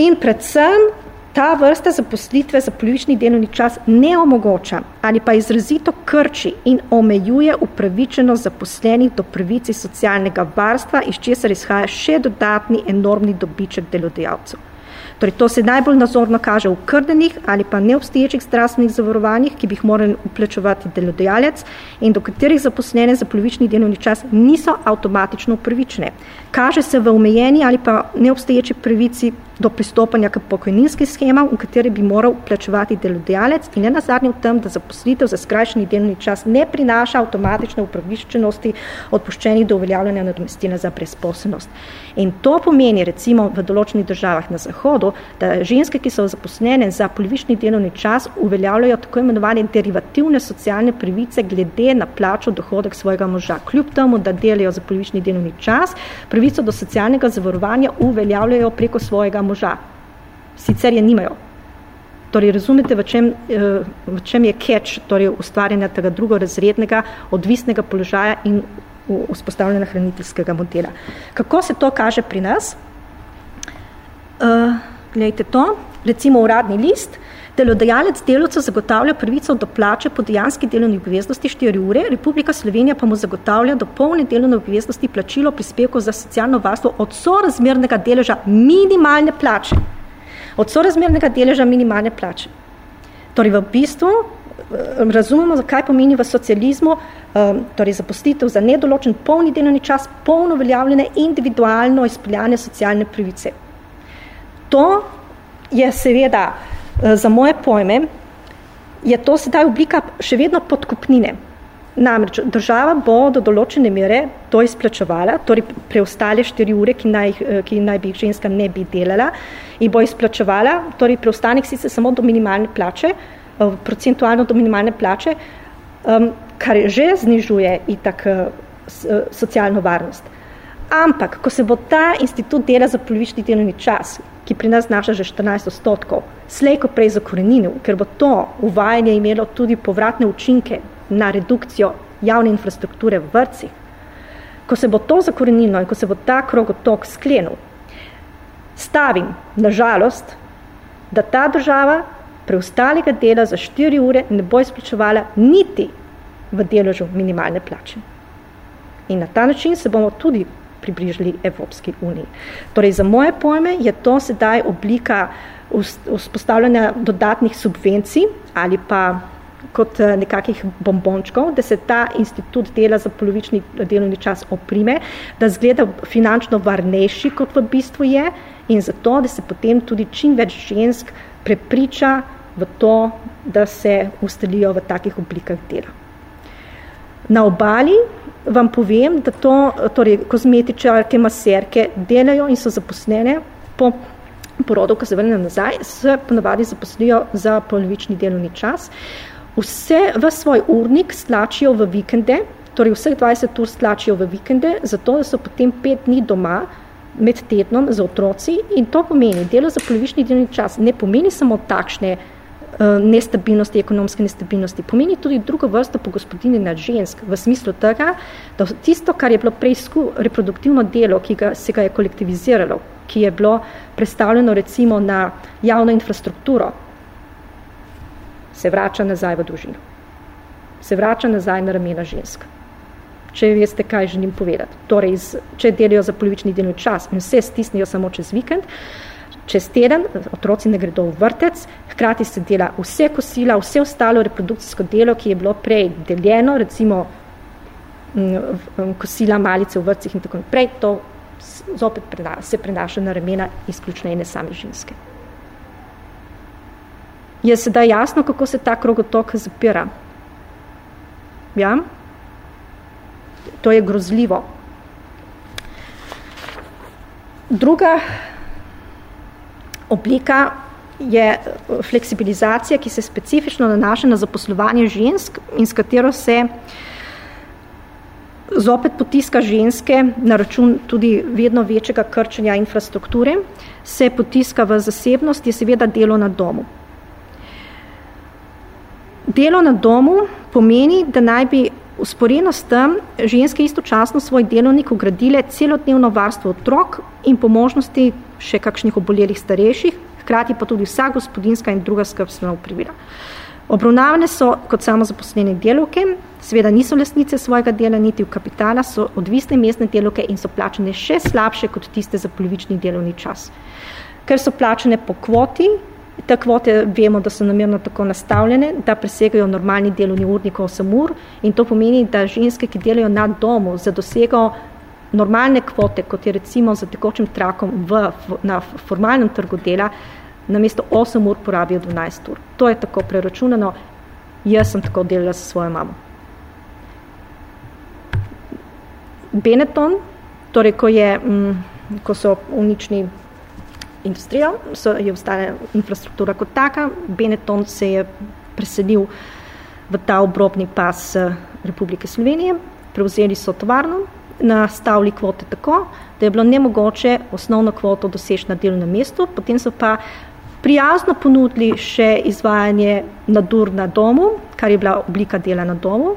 In predvsem Ta vrsta zaposlitve za polovični delovni čas ne omogoča ali pa izrazito krči in omejuje upravičeno zaposlenih do pravici socialnega varstva, iz česar izhaja še dodatni enormni dobiček delodajalcev. Torej, to se najbolj nazorno kaže v krdenih ali pa neobstoječih zdravstvenih zavarovanjih, ki bi jih morali uplačevati delodajalec in do katerih zaposlene za polovični delovni čas niso avtomatično upravičene. Kaže se v omejeni ali pa neobstoječi pravici do pristopanja k pokojninskim schemam, v katere bi moral plačevati delodajalec in ne nazadnje v tem, da zaposlitev za skrajšeni delovni čas ne prinaša avtomatične upravičenosti odpuščenih do uveljavljanja nadomestila za brezposobnost. In to pomeni recimo v določenih državah na Zahodu, da ženske, ki so zaposlene za polovični delovni čas, uveljavljajo tako imenovane derivativne socialne pravice glede na plačo dohodek svojega moža. Kljub temu, da delajo za polovični delovni čas, pravico do socialnega zavarovanja uveljavljajo preko svojega moža. Sicer je nimajo. Torej, razumete, v čem, eh, v čem je catch torej ustvarjanja tega drugorazrednega, odvisnega položaja in vzpostavljena hraniteljskega modela. Kako se to kaže pri nas? Uh, glejte to, recimo uradni list, delodajalec delovcu zagotavlja pravico do plače po dejanski delovni obveznosti 4 ure, Republika Slovenija pa mu zagotavlja do polne delovne obveznosti plačilo prispevkov za socialno varstvo od sorazmernega deleža minimalne plače. Od sorazmernega deleža minimalne plače. Torej v bistvu eh, razumemo, kaj pomeni v socializmu, eh, torej zapustitev za nedoločen polni delovni čas, polno veljavljene individualno izpeljane socialne pravice. To je seveda za moje pojme, je to sedaj oblika še vedno podkupnine. Namreč država bo do določene mere to izplačevala, torej preostale štiri ure, ki naj, eh, ki naj bi ženska ne bi delala, in bo izplačevala, torej preostanek sicer samo do minimalne plače, eh, procentualno do minimalne plače, kar že znižuje itak socialno varnost. Ampak, ko se bo ta institut dela za polovični delovni čas, ki pri nas znaša že 14 odstotkov, slej ko prej zakoreninil, ker bo to uvajanje imelo tudi povratne učinke na redukcijo javne infrastrukture v vrcih, ko se bo to zakorenilo in ko se bo ta krogotok sklenil, stavim, na žalost, da ta država preostalega dela za 4 ure ne bo izplačevala niti v deložu minimalne plače. In na ta način se bomo tudi približili Evropski uniji. Torej, za moje pojme je to sedaj oblika vzpostavljanja dodatnih subvencij ali pa kot eh, nekakih bombončkov, da se ta institut dela za polovični delovni čas oprime, da zgleda finančno varnejši, kot v bistvu je, in zato, da se potem tudi čim več žensk prepriča v to, da se ustelijo v takih oblikah dela. Na obali vam povem, da to, torej kozmetičarke, maserke delajo in so zaposlene po porodu, ko se vrnejo nazaj, se ponavadi zaposlijo za polovični delovni čas. Vse v svoj urnik stlačijo v vikende, torej vseh 20 ur stlačijo v vikende, zato da so potem pet dni doma med tednom za otroci in to pomeni, delo za polovični delovni čas ne pomeni samo takšne nestabilnosti, ekonomske nestabilnosti. Pomeni tudi drugo vrsto po gospodini nad žensk, v smislu tega, da tisto, kar je bilo prej reproduktivno delo, ki ga, se ga je kolektiviziralo, ki je bilo predstavljeno recimo na javno infrastrukturo, se vrača nazaj v družino. Se vrača nazaj na ramena žensk. Če veste, kaj želim povedati. Torej, če delijo za polovični delovni čas in vse stisnijo samo čez vikend, uh, čez teden, otroci ne gredo v vrtec, hkrati se dela vse kosila, vse ostalo reprodukcijsko delo, ki je bilo prej deljeno, recimo kosila, malice v vrtcih in tako naprej, to zopet se prenaša na ramena izključno ene same ženske. Je sedaj jasno, kako se ta krogotok zapira? Ja? To je grozljivo. Druga oblika je eh, fleksibilizacija, ki se specifično nanaša na zaposlovanje žensk in s katero se zopet potiska ženske na račun tudi vedno večjega krčenja infrastrukture, se potiska v zasebnost, je seveda delo na domu. Delo na domu pomeni, da naj bi usporeno s tem ženske istočasno svoj delovnik ugradile celodnevno varstvo otrok in po možnosti še kakšnih obolelih starejših, hkrati pa tudi vsa gospodinska in druga skrbstvena upravila. Obravnavane so kot samo zaposlene delovke, seveda niso lesnice svojega dela niti v kapitala, so odvisne mestne delovke in so plačene še slabše kot tiste za polovični delovni čas. Ker so plačene po kvoti, te kvote vemo, da so namerno tako nastavljene, da presegajo normalni delovni urnik 8 ur in to pomeni, da ženske, ki delajo na domu za dosego normalne kvote, kot je recimo za tekočim trakom v, na formalnem trgu dela, namesto 8 ur porabijo 12 ur. To je tako preračunano. Jaz sem tako delala s svojo mamo. Benetton, torej ko, je, m, mm, ko so unični industrijo, so, je ostala infrastruktura kot taka, Benetton se je preselil v ta obrobni pas eh, Republike Slovenije, prevzeli so tovarno, nastavili kvote tako, da je bilo nemogoče osnovno kvoto doseči na delovnem mestu, potem so pa prijazno ponudili še izvajanje nadur na domu, kar je bila oblika dela na domu.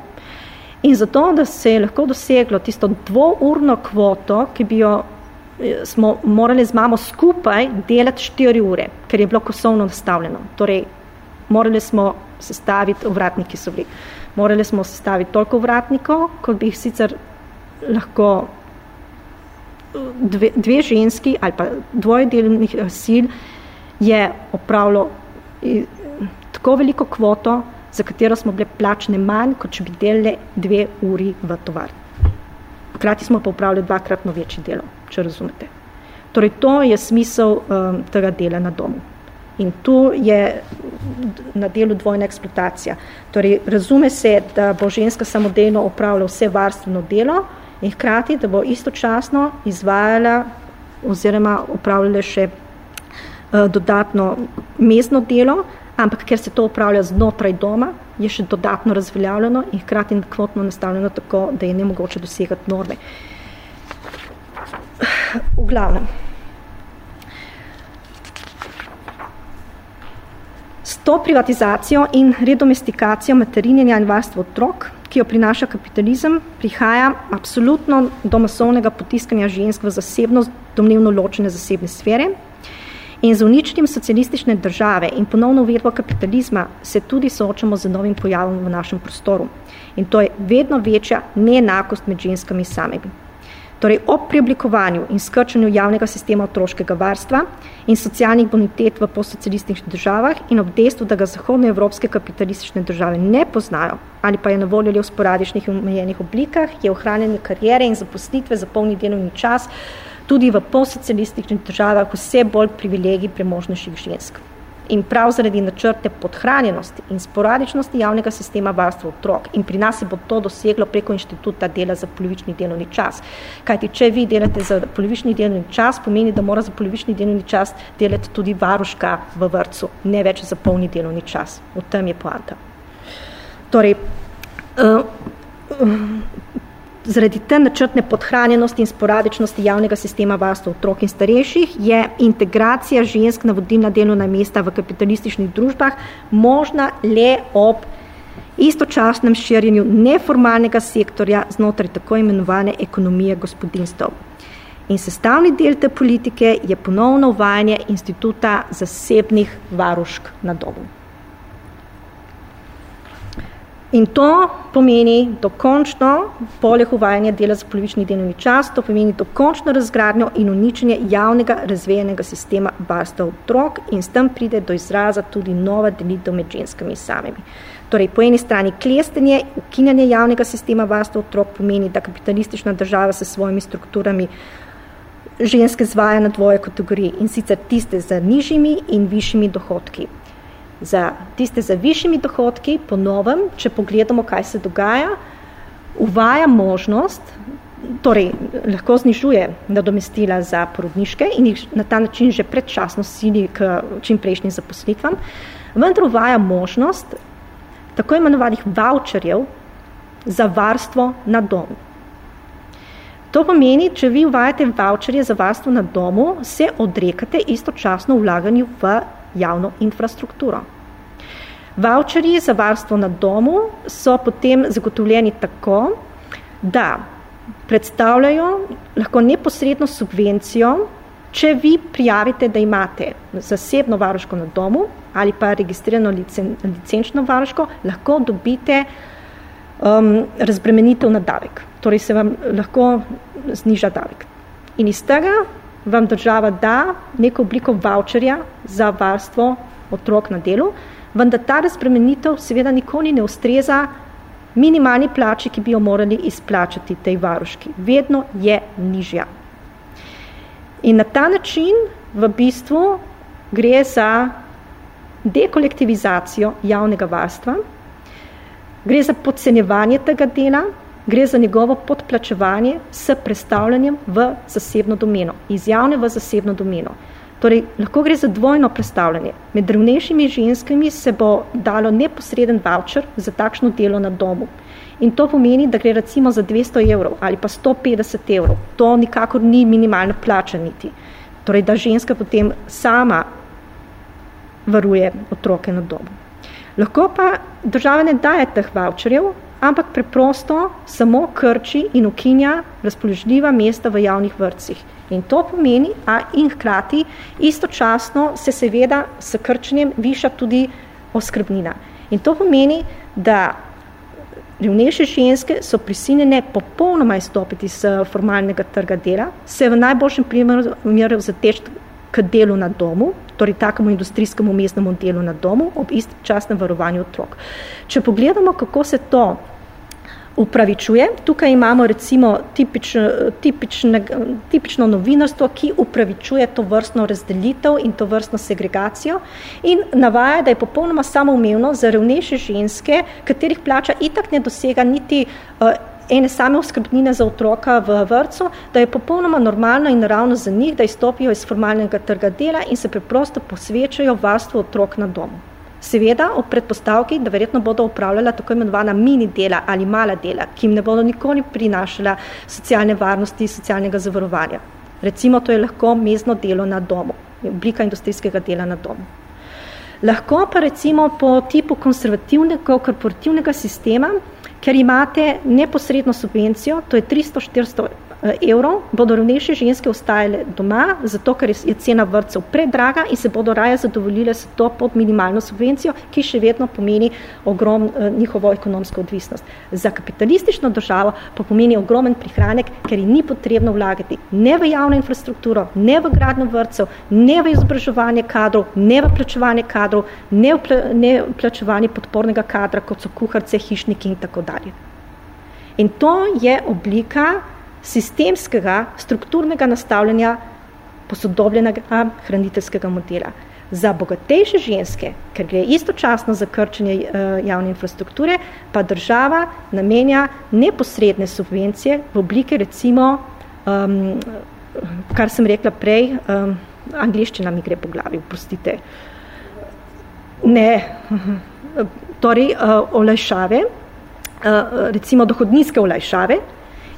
In zato, da se je lahko doseglo tisto dvourno kvoto, ki bi jo smo morali z mamo skupaj delati štiri ure, ker je bilo kosovno nastavljeno. Torej, morali smo sestaviti, vratniki so bili, morali smo sestaviti toliko vratnikov, kot bi jih sicer lahko dve, dve ženski ali pa dvoje delovnih eh, sil je opravilo eh, tako veliko kvoto, za katero smo bile plačne manj, kot če bi delali dve uri v tovarni. Hkrati smo pa upravljali dvakratno večje delo, če razumete. Torej, to je smisel um, tega dela na domu. In tu je na delu dvojna eksploatacija. Torej, razume se, da bo ženska samodejno upravljala vse varstveno delo, in hkrati, da bo istočasno izvajala oziroma upravljala še uh, dodatno mestno delo, ampak ker se to upravlja znotraj doma, je še dodatno razveljavljeno in hkrati kvotno nastavljeno tako, da je nemogoče dosegati norme. V glavnem. S to privatizacijo in redomestikacijo materinjenja in varstva otrok ki jo prinaša kapitalizem, prihaja absolutno do masovnega potiskanja žensk v zasebnost, domnevno ločene zasebne sfere. In z uničenjem socialistične države in ponovno uvedbo kapitalizma se tudi soočamo z novim pojavom v našem prostoru. In to je vedno večja neenakost med ženskami samimi. Torej, ob preoblikovanju in skrčanju javnega sistema otroškega varstva in socialnih bonitet v postsocialističnih državah in ob dejstvu, da ga zahodnoevropske kapitalistične države ne poznajo ali pa je na voljo v sporadičnih in omejenih oblikah, je ohranjanje karijere in zaposlitve za polni delovni čas tudi v postsocialističnih državah vse bolj privilegij premožnejših žensk. In prav zaradi načrte podhranjenosti in sporadičnosti javnega sistema varstva otrok in pri nas se bo to doseglo preko inštituta dela za polovični delovni čas. Kajti, če vi delate za polovični delovni čas, pomeni, da mora za polovični delovni čas delati tudi varuška v vrcu, ne več za polni delovni čas. V tem je poanta. Torej, uh, uh, zaradi te načrtne podhranjenosti in sporadičnosti javnega sistema varstva otrok in starejših je integracija žensk na vodilna delovna mesta v kapitalističnih družbah možna le ob istočasnem širjenju neformalnega sektorja znotraj tako imenovane ekonomije gospodinstv. In sestavni del te politike je ponovno uvajanje instituta zasebnih varušk na domu. In to pomeni dokončno, poleg uvajanja dela za polovični delovni čas, to pomeni dokončno razgradnjo in uničenje javnega razvejenega sistema varstva otrok in s tem pride do izraza tudi nova delitev med ženskami samimi. Torej, po eni strani klestenje, ukinjanje javnega sistema varstva otrok pomeni, da kapitalistična država se svojimi strukturami ženske zvaja na dvoje kategorije in sicer tiste z nižjimi in višjimi dohodki za tiste z višjimi dohodki, po novem, če pogledamo, kaj se dogaja, uvaja možnost, torej lahko znižuje nadomestila za porodniške in jih na ta način že predčasno sili k čim prejšnjim zaposlitvam, vendar uvaja možnost tako imenovanih voucherjev za varstvo na domu. To pomeni, če vi uvajate voucherje za varstvo na domu, se odrekate istočasno vlaganju v javno infrastrukturo. Voucherji za varstvo na domu so potem zagotovljeni tako, da predstavljajo lahko neposredno subvencijo, če vi prijavite, da imate zasebno varuško na domu ali pa registrirano licen, licenčno varuško, lahko dobite um, razbremenitev na davek. Torej se vam lahko zniža davek. In iz tega vam država da neko obliko voucherja za varstvo otrok na delu, vendar ta razbremenitev seveda nikoli ne ustreza minimalni plači, ki bi jo morali izplačati tej varuški. Vedno je nižja. In na ta način v bistvu gre za dekolektivizacijo javnega varstva, gre za podcenjevanje tega dela, gre za njegovo podplačevanje s predstavljanjem v zasebno domeno, iz javne v zasebno domeno. Torej, lahko gre za dvojno predstavljanje. Med drevnejšimi ženskami se bo dalo neposreden voucher za takšno delo na domu. In to pomeni, da gre recimo za 200 evrov ali pa 150 evrov. To nikakor ni minimalna plača niti. Torej, da ženska potem sama varuje otroke na domu. Lahko pa država ne daje teh voucherjev, ampak preprosto samo krči in ukinja razpoložljiva mesta v javnih vrtcih. In to pomeni, a in hkrati istočasno se seveda s krčenjem viša tudi oskrbnina. In to pomeni, da revnejše ženske so prisiljene popolnoma izstopiti z formalnega trga dela, se v najboljšem primeru zateč k delu na domu, torej takemu industrijskemu mestnemu delu na domu, ob istočasnem varovanju otrok. Če pogledamo, kako se to upravičuje. Tukaj imamo recimo tipično, tipično, tipično novinarstvo, ki upravičuje to vrstno razdelitev in to vrstno segregacijo in navaja, da je popolnoma samoumevno za revnejše ženske, katerih plača itak ne dosega niti uh, ene same oskrbnine za otroka v vrcu, da je popolnoma normalno in naravno za njih, da izstopijo iz formalnega trga dela in se preprosto posvečajo varstvu otrok na domu. Seveda ob predpostavki, da verjetno bodo upravljala tako imenovana mini dela ali mala dela, ki jim ne bodo nikoli prinašala socialne varnosti, socialnega zavarovanja. Recimo to je lahko mezno delo na domu, oblika industrijskega dela na domu. Lahko pa recimo po tipu konservativnega korporativnega sistema, ker imate neposredno subvencijo, to je 300-400 Eh, evrov, bodo ravnejše ženske ostajale doma, zato ker je cena vrtcev predraga in se bodo raje zadovoljile s to pod minimalno subvencijo, ki še vedno pomeni ogrom eh, njihovo ekonomsko odvisnost. Za kapitalistično državo pa pomeni ogromen prihranek, ker ji ni potrebno vlagati ne v javno infrastrukturo, ne v gradno vrtcev, ne v izobraževanje kadrov, ne v plačevanje kadrov, ne v, ne v plačevanje podpornega kadra, kot so kuharce, hišniki in tako dalje. In to je oblika sistemskega, strukturnega nastavljanja posodobljenega hraniteljskega modela. Za bogatejše ženske, ker gre istočasno za krčenje uh, javne infrastrukture, pa država namenja neposredne subvencije v oblike recimo, um, kar sem rekla prej, um, angliščina mi gre po glavi, prostite. Ne, torej uh, olajšave, recimo dohodninske olajšave,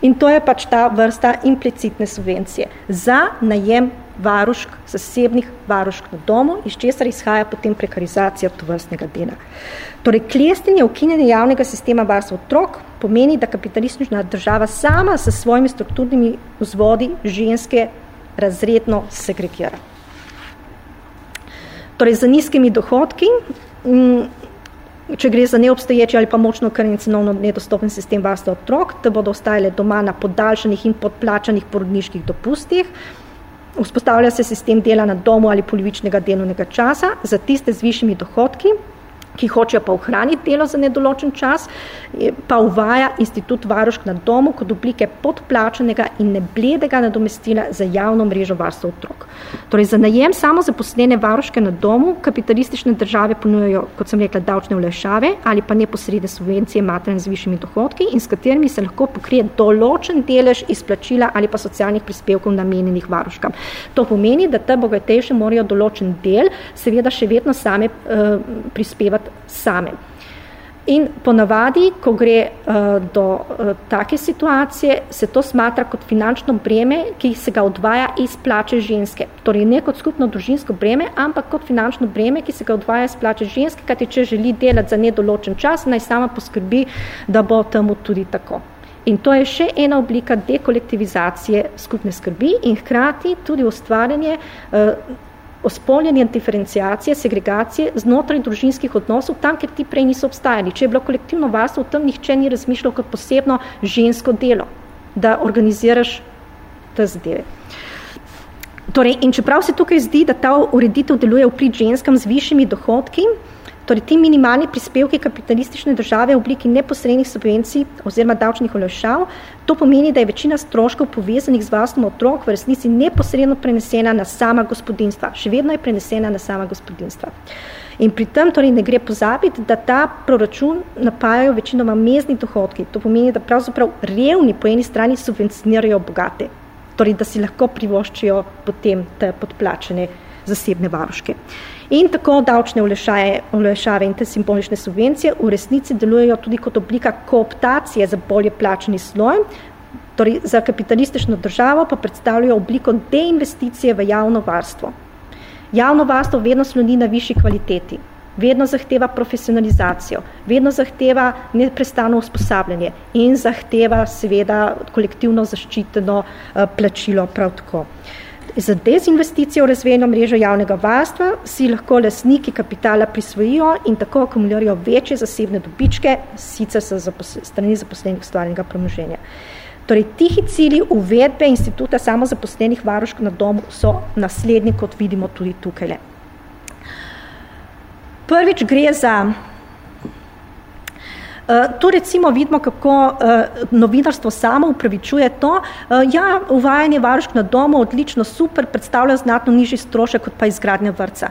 In to je pač ta vrsta implicitne subvencije za najem varušk, zasebnih varušk na domu, iz česar izhaja potem prekarizacija tovrstnega dela. Torej, klestinje ukinjanje javnega sistema varstva otrok pomeni, da kapitalistična država sama s svojimi strukturnimi vzvodi ženske razredno segregira. Torej, za nizkimi dohodki če gre za neobstoječi ali pa močno okrnjen cenovno nedostopen sistem varstva otrok, da bodo ostajale doma na podaljšanih in podplačanih porodniških dopustih. Vzpostavlja se sistem dela na domu ali polovičnega delovnega časa za tiste z višjimi dohodki, ki hočejo pa ohraniti delo za nedoločen čas, pa uvaja institut varušk na domu kot oblike podplačanega in nebledega nadomestila za javno mrežo varstva otrok. Torej, za najem samo zaposlene varuške na domu kapitalistične države ponujajo, kot sem rekla, davčne olajšave ali pa neposredne subvencije materin z višjimi dohodki in s katerimi se lahko pokrije določen delež izplačila ali pa socialnih prispevkov namenjenih varuškam. To pomeni, da te bogatejše morajo določen del seveda še vedno same uh, prispevati same. In ponavadi, ko gre uh, do uh, take situacije, se to smatra kot finančno breme, ki se ga odvaja iz plače ženske. Torej ne kot skupno družinsko breme, ampak kot finančno breme, ki se ga odvaja iz plače ženske, kajti če želi delati za nedoločen čas, naj sama poskrbi, da bo temu tudi tako. In to je še ena oblika dekolektivizacije skupne skrbi in hkrati tudi ustvarjanje uh, ospoljenje diferencijacije, segregacije znotraj družinskih odnosov, tam, kjer ti prej niso obstajali. Če je bilo kolektivno varstvo, v tem nihče ni razmišljal kot posebno žensko delo, da organiziraš te zadeve. Torej, in čeprav se tukaj zdi, da ta ureditev deluje v prid ženskam z višjimi dohodki, Torej, ti minimalni prispevki kapitalistične države v obliki neposrednih subvencij oziroma davčnih olajšav, to pomeni, da je večina stroškov povezanih z varstvom otrok v resnici neposredno prenesena na sama gospodinstva. Še vedno je prenesena na sama gospodinstva. In pri tem torej ne gre pozabiti, da ta proračun napajajo večinoma mezni dohodki. To pomeni, da pravzaprav revni po eni strani subvencionirajo bogate. Torej, da si lahko privoščijo potem te podplačene zasebne varuške. In tako davčne olešave in te simbolične subvencije v resnici delujejo tudi kot oblika kooptacije za bolje plačeni sloj, torej za kapitalistično državo pa predstavljajo obliko deinvesticije v javno varstvo. Javno varstvo vedno sloni na višji kvaliteti, vedno zahteva profesionalizacijo, vedno zahteva neprestano usposabljanje in zahteva seveda kolektivno zaščiteno uh, plačilo prav tako. Uh, Za dezinvesticijo v razvejeno mrežo javnega varstva si lahko lasniki kapitala prisvojijo in tako akumulirajo večje zasebne dobičke, sicer so zapos strani zaposlenih stvarnega premoženja. Torej, tihi cili uvedbe instituta samozaposlenih varušk na domu so naslednji, kot vidimo tudi tukaj. Prvič gre za tu recimo vidimo, kako uh, novinarstvo samo upravičuje to. Uh, ja, uvajanje varušk na domu odlično, super, predstavlja znatno nižji strošek kot pa izgradnja vrca.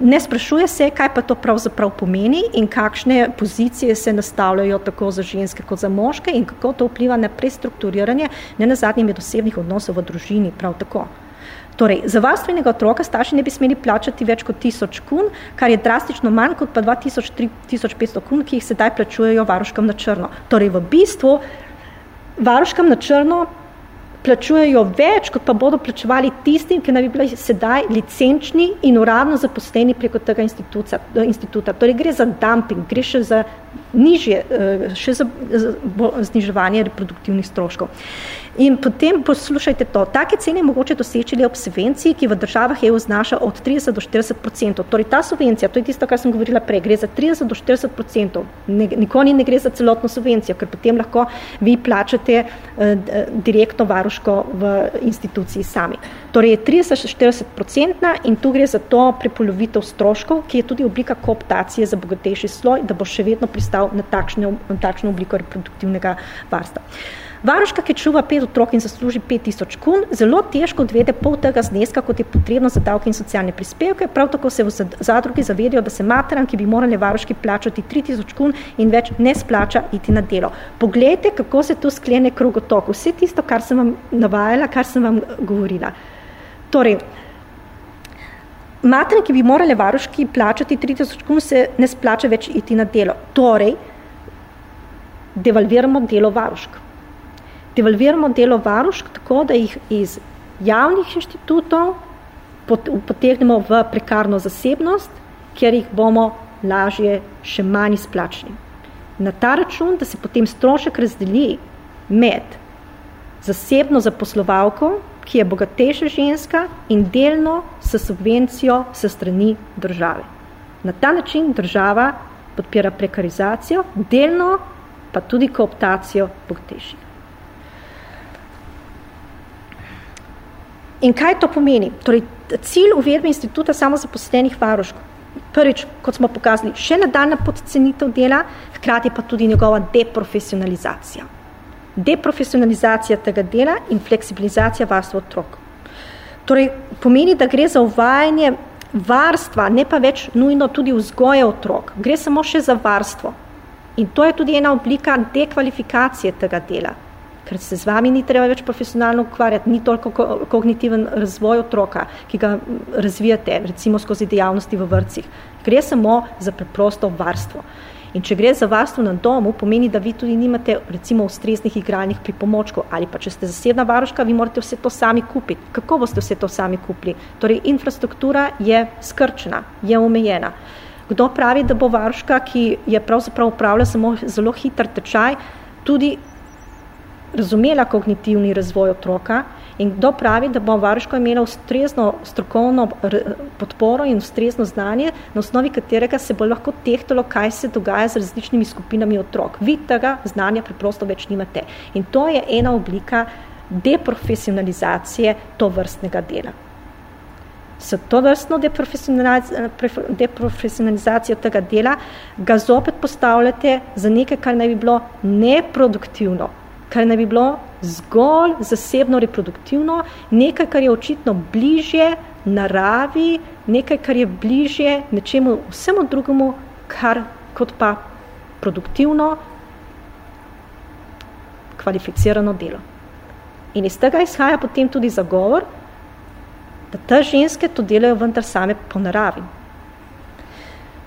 Ne sprašuje se, kaj pa to pravzaprav pomeni in kakšne pozicije se nastavljajo tako za ženske kot za moške in kako to vpliva na prestrukturiranje, ne na zadnjem med osebnih odnosov v družini, prav tako. Torej, za varstvenega otroka starši ne bi smeli plačati več kot 1000 kun, kar je drastično manj kot pa 2000-3500 kun, ki jih sedaj plačujejo varuškam na črno. Torej, v bistvu varuškam na črno plačujejo več, kot pa bodo plačevali tistim, ki naj bi bili sedaj licenčni in uradno zaposleni preko tega instituta. Torej gre za dumping, gre še za nižje, eh, še za zniževanje reproduktivnih stroškov. In potem poslušajte to, take cene je mogoče doseči le ob subvenciji, ki v državah EU znaša od 30 do 40 odstotkov. Torej ta subvencija, to je tisto, kar sem govorila prej, gre za 30 do 40 odstotkov. Nikoli ne gre za celotno subvencijo, ker potem lahko vi plačate eh, direktno varuško v instituciji sami. Torej je 30-40 odstotna in tu gre za to prepolovitev stroškov, ki je tudi oblika kooptacije za bogatejši sloj, da bo še vedno pristal na takšno, na takšno obliko reproduktivnega varstva. Varuška, ki čuva pet otrok in zasluži 5000 kun, zelo težko odvede pol tega zneska, kot je potrebno za davke in socialne prispevke. Prav tako se v zadrugi zavedijo, da se materam, ki bi morali varuški plačati 3000 kun in več ne splača iti na delo. Poglejte, kako se tu sklene krugotok. Vse tisto, kar sem vam navajala, kar sem vam govorila. Torej, materam, ki bi morali varuški plačati 3000 kun, se ne splača več iti na delo. Torej, devalviramo delo varušk devalviramo delo varušk tako, da jih iz javnih inštitutov potegnemo v prekarno zasebnost, kjer jih bomo lažje še manj izplačni. Na ta račun, da se potem strošek razdeli med zasebno zaposlovalko, ki je bogatejša ženska in delno s subvencijo s strani države. Na ta način država podpira prekarizacijo, delno pa tudi kooptacijo bogatejših. In kaj to pomeni? Torej, cilj uvedbe instituta samozaposlenih varušk. Prvič, kot smo pokazali, še nadaljna podcenitev dela, hkrati pa tudi njegova deprofesionalizacija. Deprofesionalizacija tega dela in fleksibilizacija varstva otrok. Torej, pomeni, da gre za uvajanje varstva, ne pa več nujno tudi vzgoje otrok. Gre samo še za varstvo. In to je tudi ena oblika dekvalifikacije tega dela ker se z vami ni treba več profesionalno ukvarjati, ni toliko kognitiven razvoj otroka, ki ga razvijate, recimo skozi dejavnosti v vrcih. Gre samo za preprosto varstvo. In če gre za varstvo na domu, pomeni, da vi tudi nimate recimo ustreznih igralnih pripomočkov ali pa če ste zasebna varuška, vi morate vse to sami kupiti. Kako boste vse to sami kupili? Torej, infrastruktura je skrčena, je omejena. Kdo pravi, da bo varuška, ki je pravzaprav upravlja samo zelo hiter tečaj, tudi razumela kognitivni razvoj otroka in kdo pravi, da bo varuško imela ustrezno strokovno podporo in ustrezno znanje, na osnovi katerega se bo lahko tehtalo, kaj se dogaja z različnimi skupinami otrok. Vi tega znanja preprosto več nimate. In to je ena oblika deprofesionalizacije to vrstnega dela. S to vrstno deprofesionalizacijo tega dela ga zopet postavljate za nekaj, kar naj bi bilo neproduktivno, kar ne bi bilo zgolj zasebno reproduktivno, nekaj, kar je očitno bližje naravi, nekaj, kar je bližje nečemu vsemu drugemu, kar kot pa produktivno, kvalificirano delo. In iz tega izhaja potem tudi zagovor, da te ženske to delajo vendar same po naravi.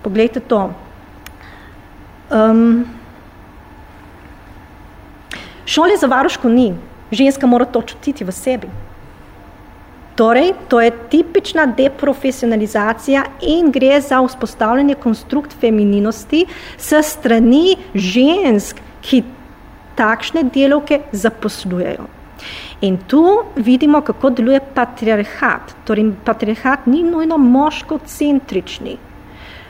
Poglejte to. Um, Šole za varuško ni. Ženska mora to čutiti v sebi. Torej, to je tipična deprofesionalizacija in gre za vzpostavljanje konstrukt femininosti s strani žensk, ki takšne delovke zaposlujejo. In tu vidimo, kako deluje patriarhat. Torej, patriarhat ni nujno moško-centrični.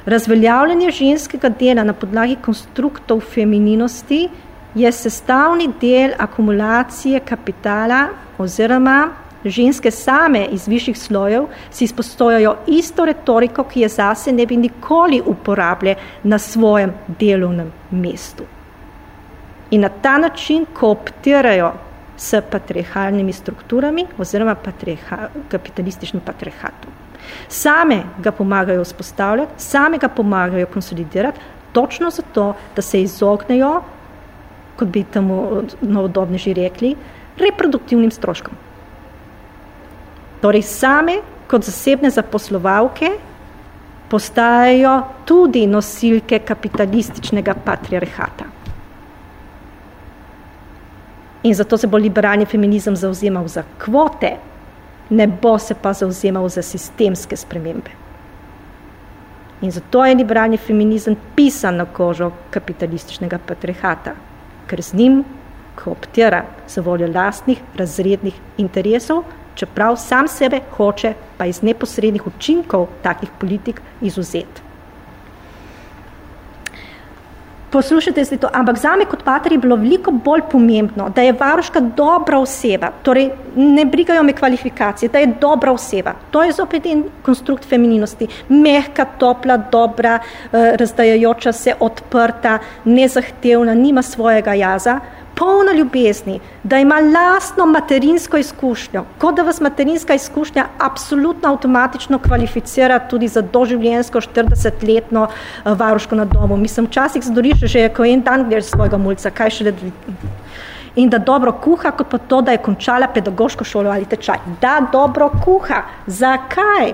Razveljavljanje ženskega dela na podlagi konstruktov femininosti je sestavni del akumulacije kapitala oziroma ženske same iz višjih slojev si izpostojajo isto retoriko, ki je zase ne bi nikoli uporabljali na svojem delovnem mestu. In na ta način kooptirajo s patriarhalnimi strukturami oziroma patriarha, kapitalističnim patriarhatom. Same ga pomagajo vzpostavljati, same ga pomagajo konsolidirati, točno zato, da se izognejo kot bi temu novodobneži rekli, reproduktivnim stroškom. Torej same kot zasebne zaposlovalke postajajo tudi nosilke kapitalističnega patriarhata. In zato se bo liberalni feminizem zauzemal za kvote, ne bo se pa zauzemal za sistemske spremembe. In zato je liberalni feminizem pisan na kožo kapitalističnega patriarhata, ker z njim kooptira za voljo lastnih razrednih interesov, čeprav sam sebe hoče pa iz neposrednih učinkov takih politik izuzeti. Poslušajte se to, ampak zame kot pater je bilo veliko bolj pomembno, da je varuška dobra oseba, torej ne brigajo me kvalifikacije, da je dobra oseba. To je zopet en konstrukt femininosti. Mehka, topla, dobra, eh, razdajajoča se, odprta, nezahtevna, nima svojega jaza, polna ljubezni, da ima lastno materinsko izkušnjo, kot da vas materinska izkušnja absolutno avtomatično kvalificira tudi za doživljenjsko 40-letno eh, varuško na domu. Mislim, včasih zdoriš že, ko en dan gledaš svojega mulca, kaj še le in da dobro kuha, kot pa to, da je končala pedagoško šolo ali tečaj. Da dobro kuha. Zakaj?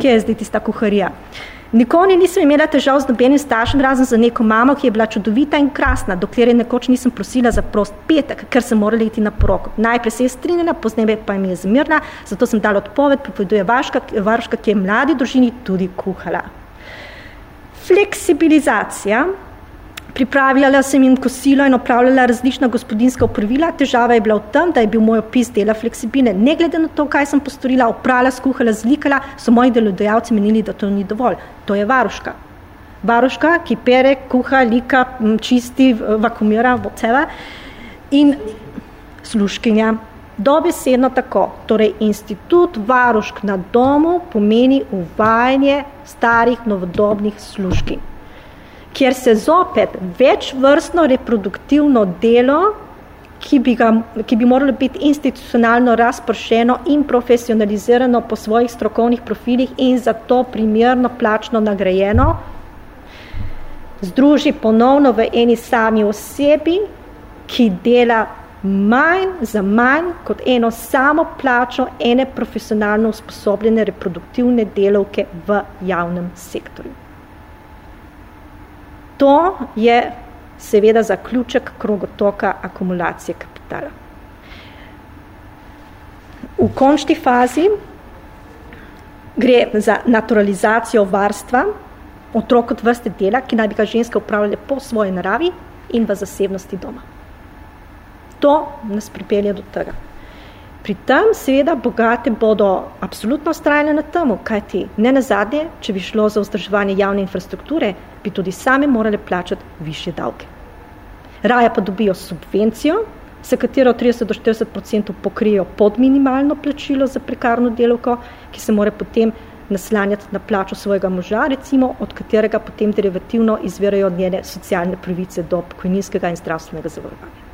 Kje je zdaj tista kuharija? Uh, Nikoli nisem imela težav z nobenim staršem, razen za neko mamo, ki je bila čudovita in krasna, dokler je nekoč nisem prosila za prost petek, ker sem morala iti na porok. Najprej se je strinjala, pozneje pa mi je zmirna, zato sem dala odpoved, pripoveduje varuška, ki je mladi družini tudi kuhala. Fleksibilizacija Pripravljala sem jim kosilo in opravljala različna gospodinska opravila. Težava je bila v tem, da je bil moj opis dela fleksibilen. Ne glede na to, kaj sem postorila, oprala, skuhala, zlikala, so moji delodajalci menili, da to ni dovolj. To je varuška. Varuška, ki pere, kuha, lika, čisti, vakumira, voceva in sluškinja. Dobesedno tako. Torej, institut varušk na domu pomeni uvajanje starih novodobnih sluškin kjer se zopet večvrstno reproduktivno delo, ki bi, ga, ki bi moralo biti institucionalno razpršeno in profesionalizirano po svojih strokovnih profilih in zato primerno plačno nagrajeno, združi ponovno v eni sami osebi, ki dela manj za manj kot eno samo plačo ene profesionalno usposobljene reproduktivne delovke v javnem sektorju. To je seveda zaključek krogotoka akumulacije kapitala. V končni fazi gre za naturalizacijo varstva otrok kot vrste dela, ki naj bi ga ženske upravljale po svoji naravi in v zasebnosti doma. To nas pripelje do tega. Pri tem seveda bogate bodo absolutno ustrajale na temu, kajti ne nazadnje, če bi šlo za vzdrževanje javne infrastrukture, bi tudi same morale plačati više davke. Raja pa dobijo subvencijo, se katero 30 do 40 pokrijejo pod minimalno plačilo za prekarno delovko, ki se mora potem naslanjati na plačo svojega moža, recimo, od katerega potem derivativno izvirajo njene socialne pravice do pokojninskega in zdravstvenega zavarovanja.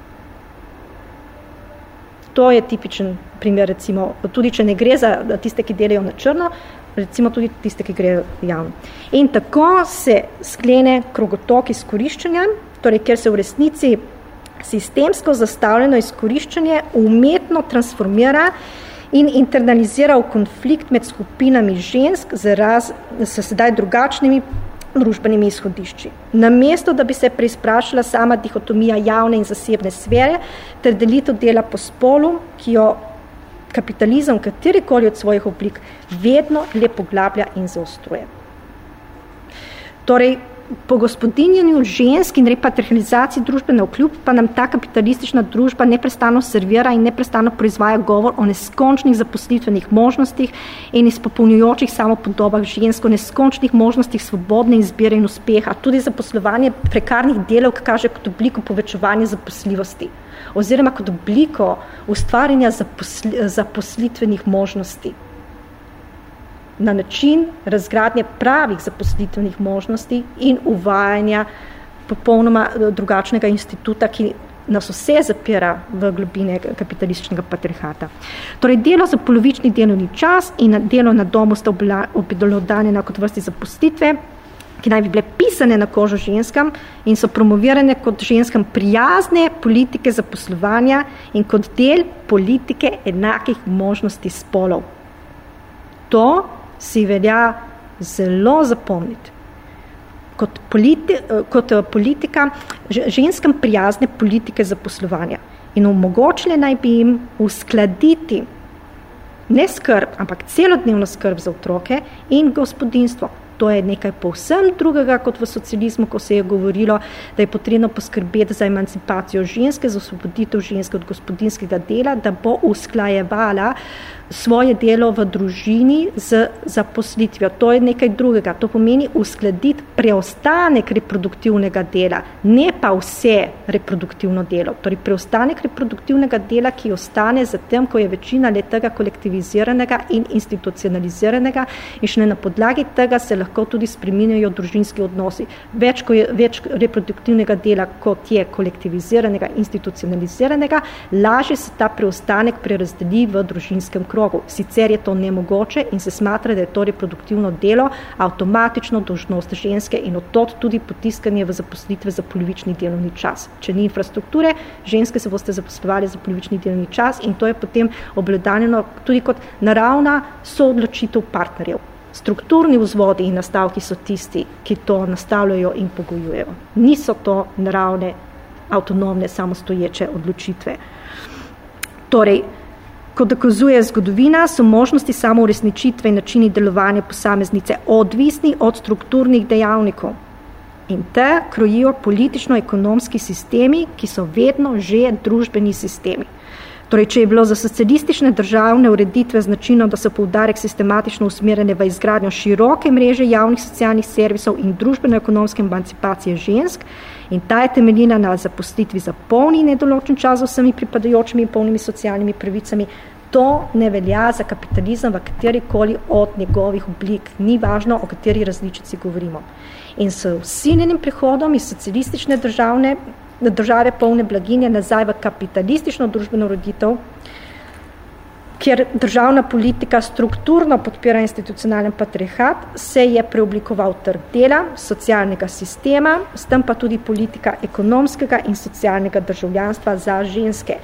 To je tipičen primer, recimo, tudi če ne gre za tiste, ki delajo na črno, recimo tudi tiste, ki grejo javno. In tako se sklene krogotok izkoriščanja, torej, ker se v resnici sistemsko zastavljeno izkoriščanje umetno transformira in internalizira v konflikt med skupinami žensk z, raz, z sedaj drugačnimi družbenimi izhodišči. Namesto, da bi se preizprašala sama dihotomija javne in zasebne sfere ter delitev dela po spolu, ki jo kapitalizem, katerikoli od svojih oblik, vedno le poglablja in zaostruje. Torej, po gospodinjenju žensk in repatrializaciji družbe na vkljub, pa nam ta kapitalistična družba neprestano servira in neprestano proizvaja govor o neskončnih zaposlitvenih možnostih in izpopolnjujočih samopodobah žensk, o neskončnih možnostih svobodne izbire in uspeha, tudi zaposlovanje prekarnih delov, kaže kot obliko povečevanja zaposljivosti oziroma kot obliko ustvarjanja zaposli, zaposlitvenih možnosti. Na način razgradnje pravih zaposlitvenih možnosti in uvajanja popolnoma eh, drugačnega instituta, ki nas vse zapira v globine kapitalističnega patriarhata. Torej, delo za polovični delovni čas in delo na domu sta obdelodanjena kot vrsti zaposlitve, ki naj bi bile pisane na kožo ženskam in so promovirane kot ženskam prijazne politike zaposlovanja in kot del politike enakih možnosti spolov. To si velja zelo zapomniti. Kot, politi, kot politika, ženskam prijazne politike zaposlovanja. in omogočili naj bi jim uskladiti ne skrb, ampak celodnevno skrb za otroke in gospodinstvo. To je nekaj povsem drugega kot v socializmu, ko se je govorilo, da je potrebno poskrbeti za emancipacijo ženske, za osvoboditev ženske od gospodinskega dela, da bo usklajevala svoje delo v družini z zaposlitvijo. To je nekaj drugega. To pomeni uskladiti preostanek reproduktivnega dela, ne pa vse reproduktivno delo. Torej preostanek reproduktivnega dela, ki ostane zatem, ko je večina let tega kolektiviziranega in institucionaliziranega in še na podlagi tega se lahko tudi spreminjajo družinski odnosi. Več, je, več reproduktivnega dela, kot je kolektiviziranega, institucionaliziranega, lažje se ta preostanek prerazdeli v družinskem krogu krogu. Sicer je to nemogoče in se smatra, da je to reproduktivno delo avtomatično dožnost ženske in odtot tudi potiskanje v zaposlitve za polovični delovni čas. Če ni infrastrukture, ženske se boste zaposlovali za polovični delovni čas in to je potem obledanjeno tudi kot naravna soodločitev partnerjev. Strukturni vzvodi in nastavki so tisti, ki to nastavljajo in pogojujejo. Niso to naravne, avtonomne, samostoječe odločitve. Torej, Kot dokazuje zgodovina, so možnosti samouresničitve in načini delovanja posameznice odvisni od strukturnih dejavnikov. In te krojijo politično-ekonomski sistemi, ki so vedno že družbeni sistemi. Torej, če je bilo za socialistične državne ureditve značilno, da so poudarek sistematično usmerjene v izgradnjo široke mreže javnih socialnih servisov in družbeno-ekonomske emancipacije žensk, in ta je temeljina na zaposlitvi za polni nedoločen čas z vsemi pripadajočimi in polnimi socialnimi pravicami, to ne velja za kapitalizem v katerikoli od njegovih oblik, ni važno, o kateri različici govorimo. In s usiljenim prihodom iz socialistične državne, države polne blaginje nazaj v kapitalistično družbeno roditev, kjer državna politika strukturno podpira institucionalen patriarhat, se je preoblikoval trg dela, socialnega sistema, s tem pa tudi politika ekonomskega in socialnega državljanstva za ženske.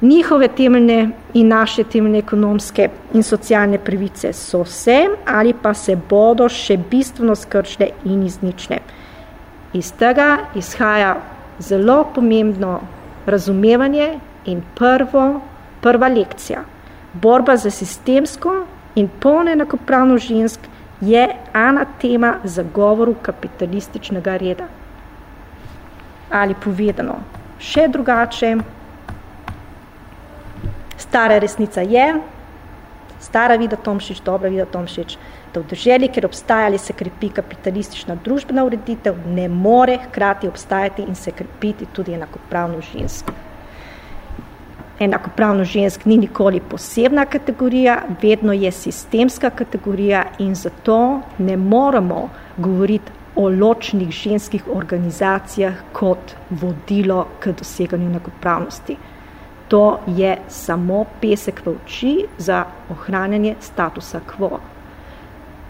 Njihove temeljne in naše temeljne ekonomske in socialne pravice so se ali pa se bodo še bistveno skrčile in iznične. Iz tega izhaja zelo pomembno razumevanje in prvo, prva lekcija – borba za sistemsko in polno enakopravno žensk je ena tema za govoru kapitalističnega reda. Ali povedano, še drugače, stara resnica je, stara vida Tomšič, dobra vida Tomšič, da v državi, kjer obstaja ali se krepi kapitalistična družbena ureditev, ne more hkrati obstajati in se krepiti tudi enakopravno žensko enakopravno žensk ni nikoli posebna kategorija, vedno je sistemska kategorija in zato ne moramo govoriti o ločnih ženskih organizacijah kot vodilo k doseganju enakopravnosti. To je samo pesek v oči za ohranjanje statusa quo.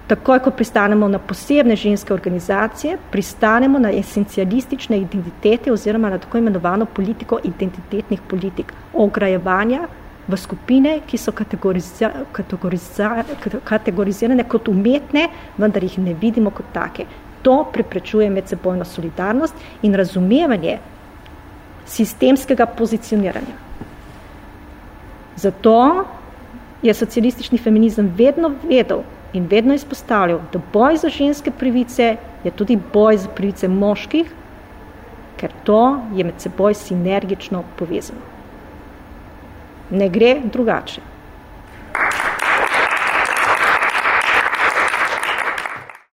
Takoj, ko pristanemo na posebne ženske organizacije, pristanemo na esencialistične identitete oziroma na tako imenovano politiko identitetnih politik, ograjevanja v skupine, ki so kategoriza, kategoriza, kategorizirane kot umetne, vendar jih ne vidimo kot take. To preprečuje medsebojno solidarnost in razumevanje sistemskega pozicioniranja. Zato je socialistični feminizem vedno vedel, in vedno izpostavljal, da boj za ženske pravice je tudi boj za pravice moških, ker to je med seboj sinergično povezano. Ne gre drugače.